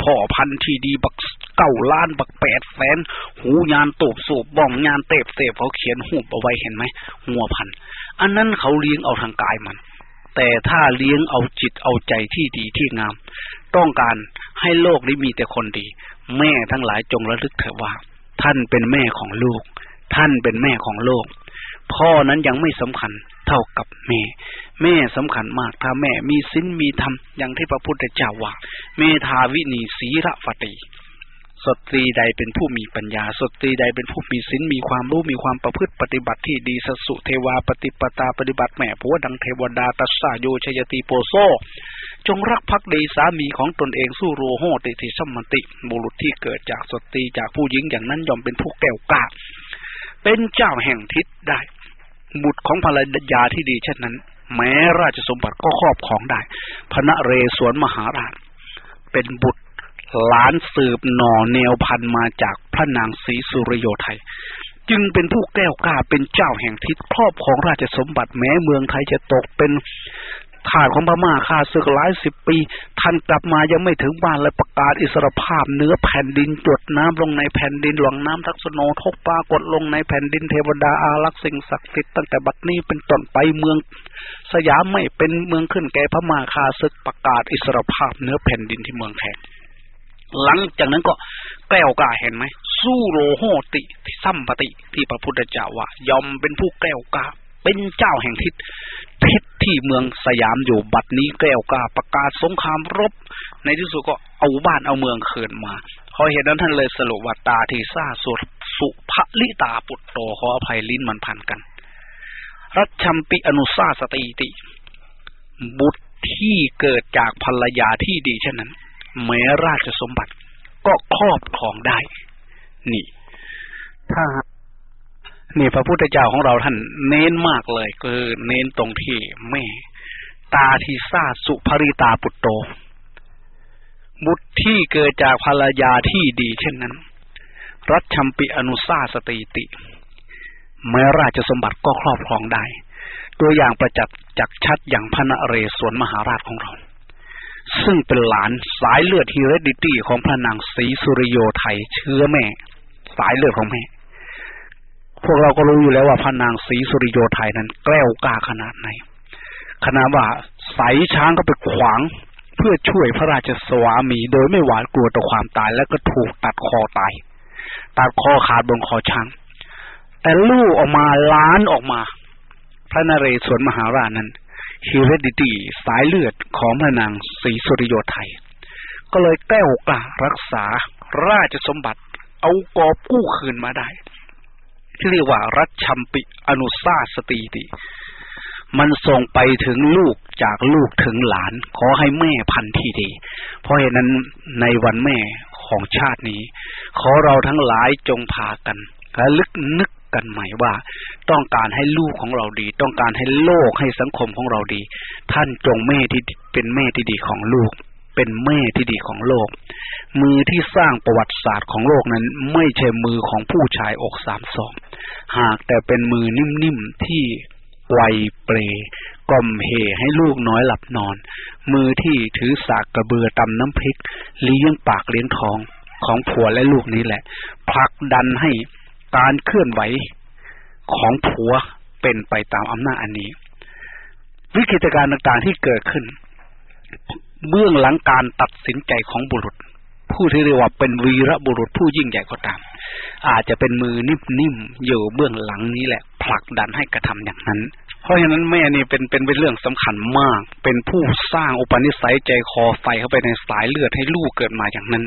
พ่อพันธุ์ที่ดีบักเก้าล้านบักแปดแสน หูยานตูบสูบบ้องยานเตบเสบเขาเขียนหูบเอาไว้เห็นไหมหัวพันธุ์อันนั้นเขาเลี้ยงเอาทางกายมัน แต่ถ้าเลี้ยงเอาจิตเอาใจที่ดีที่งาม ต้องการให้โลกนี้มีแต่คนดี แม่ทั้งหลายจงระลึกเถอะว่า ท่านเป็นแม่ของลูก ท่านเป็นแม่ของโลก พ่อนั้นยังไม่สำคัญ เท่ากับแม่ แม่สำคัญมากถ้าแม่มีศีลมีธรรมอย่างที่พระพุทธเจ้าว่าเมธาวินีสีลวตีสตรีใดเป็นผู้มีปัญญา สตรีใดเป็นผู้มีศีลมีความรู้มีความประพฤติปฏิบัติที่ดีสัสสุเทวาปติพพตาปฏิบัติแม่ผัวดังเทวดาตัสสาโยชายติโปโส จงรักภักดีสามีของตนเองสูโรโหติทิสัมปติ บุรุษที่เกิดจากสตรีจากผู้หญิงอย่างนั้นย่อมเป็นผู้แกล้วกล้าเป็นเจ้าแห่งทิศได้ บุตรของภรรยาที่ดีเช่นนั้น แม้ราชสมบัติก็ครอบของได้ พระนเรศวรมหาราช เป็นบุตรหลานสืบหน่อแนวพันมาจากพระนางศรีสุริโยไทย จึงเป็นผู้แก้วกล้าเป็นเจ้าแห่งทิศครอบของราชสมบัติแม้เมืองไทยจะตกเป็น ทาสของพม่าข้าศึกหลายสิบปี ท่านกลับมายังไม่ถึงบ้านเลยประกาศอิสรภาพเนื้อแผ่นดินจดน้ำลงในแผ่นดินหลวงน้ำทักษโนทกปรากฏลงในแผ่นดินเทวดาอารักษ์สิ่งศักดิ์สิทธิ์ตั้งแต่บัดนี้เป็นต้นไปเมือง สยามไม่เป็นเมืองขึ้นแก่พม่าข้าศึกประกาศอิสรภาพเนื้อแผ่นดินที่เมืองแขกหลังจากนั้นก็แก้วกล้าเห็นไหมสู้โรโหติที่ซัมปติที่พระพุทธเจ้าว่ายอมเป็นผู้แก้วกล้า เป็นเจ้าแห่งทิศเพชรที่เมืองสยามอยู่บัดนี้แก้วกาประกาศสงครามรบ ในที่สุดก็เอาบ้านเอาเมืองคืนมาพอเห็นนั้นท่านเลยสรุปว่าตาทีซาสุสุภลิตาปุตโตขออภัยลิ้นมันพันกัน รัชชัมปิอนุสาสติติ บุตรที่เกิดจากภรรยาที่ดีเช่นนั้นแม้ราชสมบัติก็ครอบครองได้ นี่ ถ้า นี่พระพุทธเจ้าของเราท่านเน้นมากเลย คือเน้นตรงที่แม่ ตาทีซาสุภริตาปุตโต บุตรที่เกิดจากภรรยาที่ดีเช่นนั้น รัชชัมปิอนุสาสติติแม้ราชสมบัติก็ครอบครองได้ ตัวอย่างประจักษ์จักชัดอย่างพระนเรศวรมหาราชของเรา ซึ่งเป็นหลานสายเลือด heredity ของพระนางศรีสุริโยไทยเชื้อแม่ สายเลือดของแม่ พวกเราก็รู้อยู่แล้วว่าพระนางศรีสุริโยไทยนั้น แกล้วกล้าขนาดไหนขณะว่าไสช้างก็ไปขวาง เพื่อช่วยพระราชสวามีโดยไม่หวาดกลัวต่อความตายแล้วก็ถูกตัดคอตาย ตัดคอขาดบนคอช้าง แต่ลูกออกมาล้านออกมา พระนเรศวรมหาราชนั้นฮิเรดิตีสายเลือดของพระนางศรีสุริโยไทย ก็เลยแก้วกล้ารักษาราชสมบัติเอากอบกู้คืนมาได้ ที่เรียกว่ารัชชัมปิอนุสาสตีติ มันส่งไปถึงลูกจากลูกถึงหลาน ขอให้แม่พันที่ดี เพราะเหตุนั้นในวันแม่ของชาตินี้ ขอเราทั้งหลายจงพากันและลึกนึกกันใหม่ว่า ต้องการให้ลูกของเราดี ต้องการให้โลกให้สังคมของเราดี ท่านจงแม่ที่เป็นแม่ที่ดีของลูกเป็นแม่ที่ดีของโลก มือที่สร้างประวัติศาสตร์ของโลกนั้น ไม่ใช่มือของผู้ชายอกสามสอง หากแต่เป็นมือนิ่มๆที่ไวเปรกล่อมเหให้ลูกน้อยหลับนอน มือที่ถือสากกระเบือตำน้ำพริกเลี้ยงปากเลี้ยงท้องของผัวและลูกนี้แหละผลักดันให้การเคลื่อนไหวของผัวเป็นไปตามอำนาจอันนี้ วิกฤตการณ์ต่างๆที่เกิดขึ้น เบื้องหลังการตัดสินใจของบุรุษ ผู้ที่เรียกว่าเป็นวีรบุรุษผู้ยิ่งใหญ่ก็ตาม อาจจะเป็นมือนิ่มๆอยู่เบื้องหลังนี้แหละ ผลักดันให้กระทำอย่างนั้น เพราะฉะนั้นแม่นี่เป็นเป็นเป็นเรื่องสำคัญมาก เป็นผู้สร้างอุปนิสัยใจคอไฟเข้าไปในสายเลือดให้ลูกเกิดมาอย่างนั้น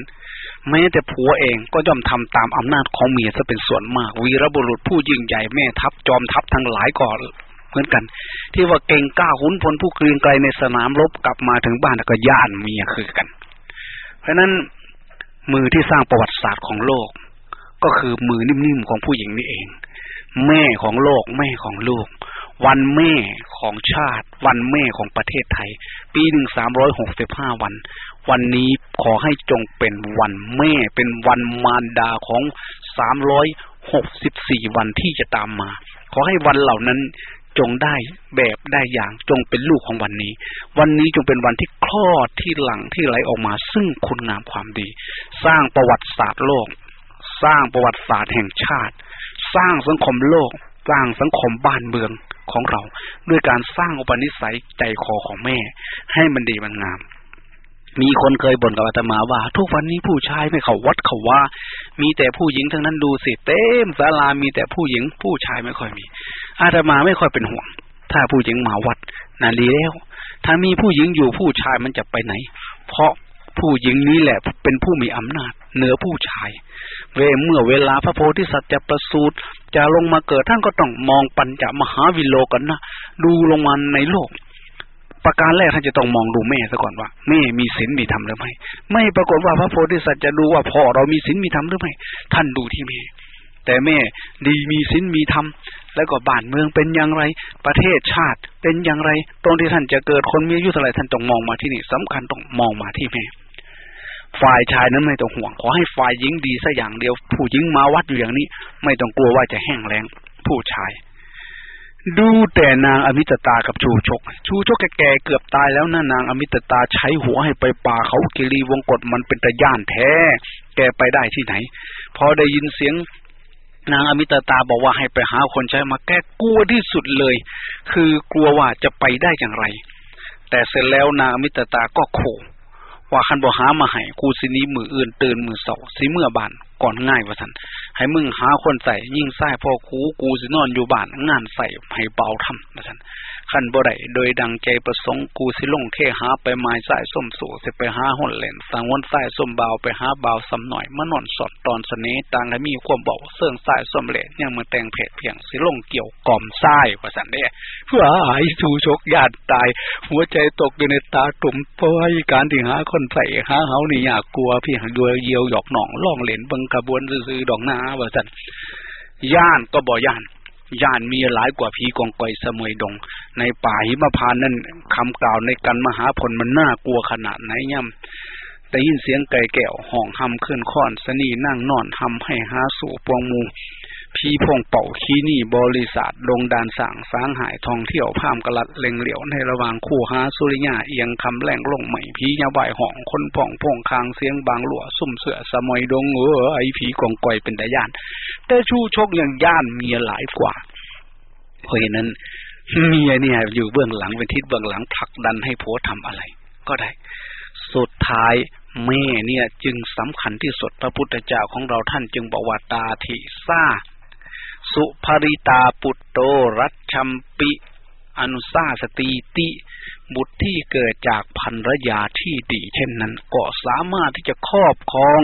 แม้แต่ผัวเองก็ย่อมทำตามอำนาจของเมียซะเป็นส่วนมาก วีรบุรุษผู้ยิ่งใหญ่แม่ทัพจอมทัพทั้งหลายก่อนเหมือนกัน ที่ว่าเก่งกล้าหุนพลผู้เกรียงไกรในสนามรบกลับมาถึงบ้านก็ย่านเมียคือกัน เพราะฉะนั้น มือที่สร้างประวัติศาสตร์ของโลก ก็คือมือนิ่มๆของผู้หญิงนี่เอง แม่ของโลกแม่ของลูก วันแม่ของชาติ วันแม่ของประเทศไทย ปีหนึ่งสามร้อยหกสิบห้าวัน วันนี้ขอให้จงเป็นวันแม่เป็นวันมารดาของสามร้อยหกสิบสี่วันที่จะตามมา ขอให้วันเหล่านั้น จงได้แบบได้อย่างจงเป็นลูกของวันนี้ วันนี้จงเป็นวันที่คลอดที่หลังที่ไหลออกมา ซึ่งคุณงามความดี สร้างประวัติศาสตร์โลก สร้างประวัติศาสตร์แห่งชาติ สร้างสังคมโลก สร้างสังคมบ้านเมืองของเรา ด้วยการสร้างอุปนิสัยใจคอของแม่ ให้มันดีมันงาม มีคนเคยบ่นกับอาตมาว่า ทุกวันนี้ผู้ชายไม่เขาวัดเขาว่า มีแต่ผู้หญิงทั้งนั้นดูสิเต็มศาลามีแต่ผู้หญิงผู้ชายไม่ค่อยมี อาตมาไม่ค่อยเป็นห่วง ถ้าผู้หญิงมาวัดนั่นดีแล้ว ถ้ามีผู้หญิงอยู่ผู้ชายมันจะไปไหน เพราะผู้หญิงนี้แหละเป็นผู้มีอำนาจ เหนือผู้ชาย เวเมื่อเวลาพระโพธิสัตว์จะประสูติจะลงมาเกิดท่านก็ต้องมองปัญจมหาวิโลกันนะดูลงมาในโลก ประการแรกท่านจะต้องมองดูแม่ซะก่อนว่าแม่มีศีลมีธรรมหรือไม่ไม่ปรากฏว่าพระโพธิสัตว์จะดูว่าพ่อเรามีศีลมีธรรมหรือไม่ท่านดูที่แม่แต่แม่ดีมีศีลมีธรรม แล้วก็บ้านเมืองเป็นอย่างไร ประเทศชาติเป็นอย่างไร ตรงที่ท่านจะเกิดคนมีอายุเท่าไรท่านต้องมองมาที่นี่สำคัญต้องมองมาที่แม่ฝ่ายชายนั้นไม่ต้องห่วง ขอให้ฝ่ายหญิงดีสัอย่างเดียว ผู้หญิงมาวัดอยู่อย่างนี้ ไม่ต้องกลัวว่าจะแห้งแล้งผู้ชาย ดูแต่นางอมิตตากับชูชก ชูชกแก่เกือบตายแล้วนะนางอมิตตาใช้หัวให้ไปป่าเขากิรีวงกฏมันเป็นตะย่านแท้ แกไปได้ที่ไหน พอได้ยินเสียง นางอมิตตาบอกว่าให้ไปหาคนใช้มาแก้กลัวที่สุดเลย คือกลัวว่าจะไปได้อย่างไร แต่เสร็จแล้วนางอมิตตาก็โขูว่าคันบ่หามาให้กูสินี้มืออื่นตื่นมือเสาสิเมื่อบานก่อนง่ายว่าสันให้มึงหาคนใส่ยิ่งใส่พ่อคูกูสินอนอยู่บ้านงานใส่ให้เบาทำว่าสัน ขันบ่ได้โดยดังใจประสงค์กูสิลงแค่หาไปไม้สายส้มสูสิไปหาหุ่นเล่นสังวนสายส้มเบาไปหาเบาสำหน่อยมานอนสอดตอนเสน่ต่างให้มีความเบาเสื่องสายส้มเล่นยังมือแต่งเพจเพียงสิลงเกี่ยวกล่อมสายว่าสันเด้เพื่อหายสูชกญาติตาย หัวใจตกอยู่ในตาตุ่มเพราะการที่หาคนใส่หาเฮานี่อยากกลัวพี่หาดวยเยียวหยอกหนองล่องเหล่นบังกระบวนซื้อดอกนาว่าสันย่านก็บ่ย่าน ย่านมีหลายกว่าผีกองกอยเสมยดง ในป่าหิมพานนั่นคำกล่าวในกันมหาผลมันน่ากลัวขนาดไหนย่ำแต่ยินเสียงไก่แก้วห้องหำเคลื่อนค้อนสนีนั่งนอนทำให้หาสู่ปวงมู พีพงเป่าคีนี่บริษัทลงดานสั่งสางหายทองเที่ยวพามกระลัดเล็งเหลียวในระหว่างคู่หาสุริยาเอียงคำแหลงลงใหม่พียาใบห่องคนพ่องพงคางเสียงบางหลัวซุ่มเสือสมัยดงเออไอผีกองก่อยเป็นตาย่าน แต่ชูชกย่างย่านเมียหลายกว่าเพราะฉะนั้นเมียเนี่ยอยู่เบื้องหลังเป็นทิศเบื้องหลังผลักดันให้ผัวทำอะไร ก็ได้ สุดท้ายแม่เนี่ยจึงสำคัญที่สุดพระพุทธเจ้าของเราท่านจึงบอกว่าตาทิซา สุภริตาปุตโตรัชชัมปิ อนุสาสตีติ บุตรที่เกิดจากพันรยาที่ดีเช่นนั้นก็สามารถที่จะครอบครอง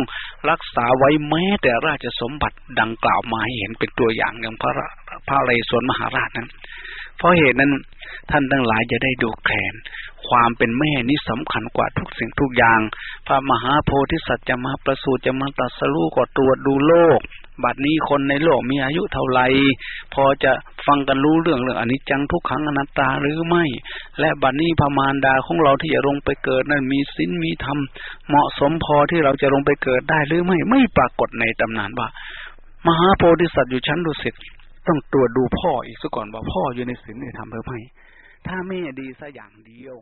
รักษาไว้แม้แต่ราชสมบัติดังกล่าวมาให้เห็นเป็นตัวอย่างอย่างพระพระเรศวนมหาราชนั้น เพราะเหตุนั้นท่านทั้งหลายจะได้ดูแคลนความเป็นแม่นี้สำคัญกว่าทุกสิ่งทุกอย่าง พระมหาโพธิสัตว์จะมาประสูติจะมาตัสรู้ก็ตรวจดูโลก บัดนี้คนในโลกมีอายุเท่าไหร่พอจะฟังกันรู้เรื่องเรื่องอนิจจังทุกขังอนัตตาหรือไม่ และบัดนี้พมารดาของเราที่จะลงไปเกิดนั้นมีศีลมีธรรม เหมาะสมพอที่เราจะลงไปเกิดได้หรือไม่ไม่ปรากฏในตำนานว่า มหาโพธิสัตว์อยู่ชั้นดุสิต ต้องตรวจดูพ่ออีกซะก่อนว่าพ่ออยู่ในศีลในธรรมหรือไม่ถ้าแม่ดีสัอย่างเดียว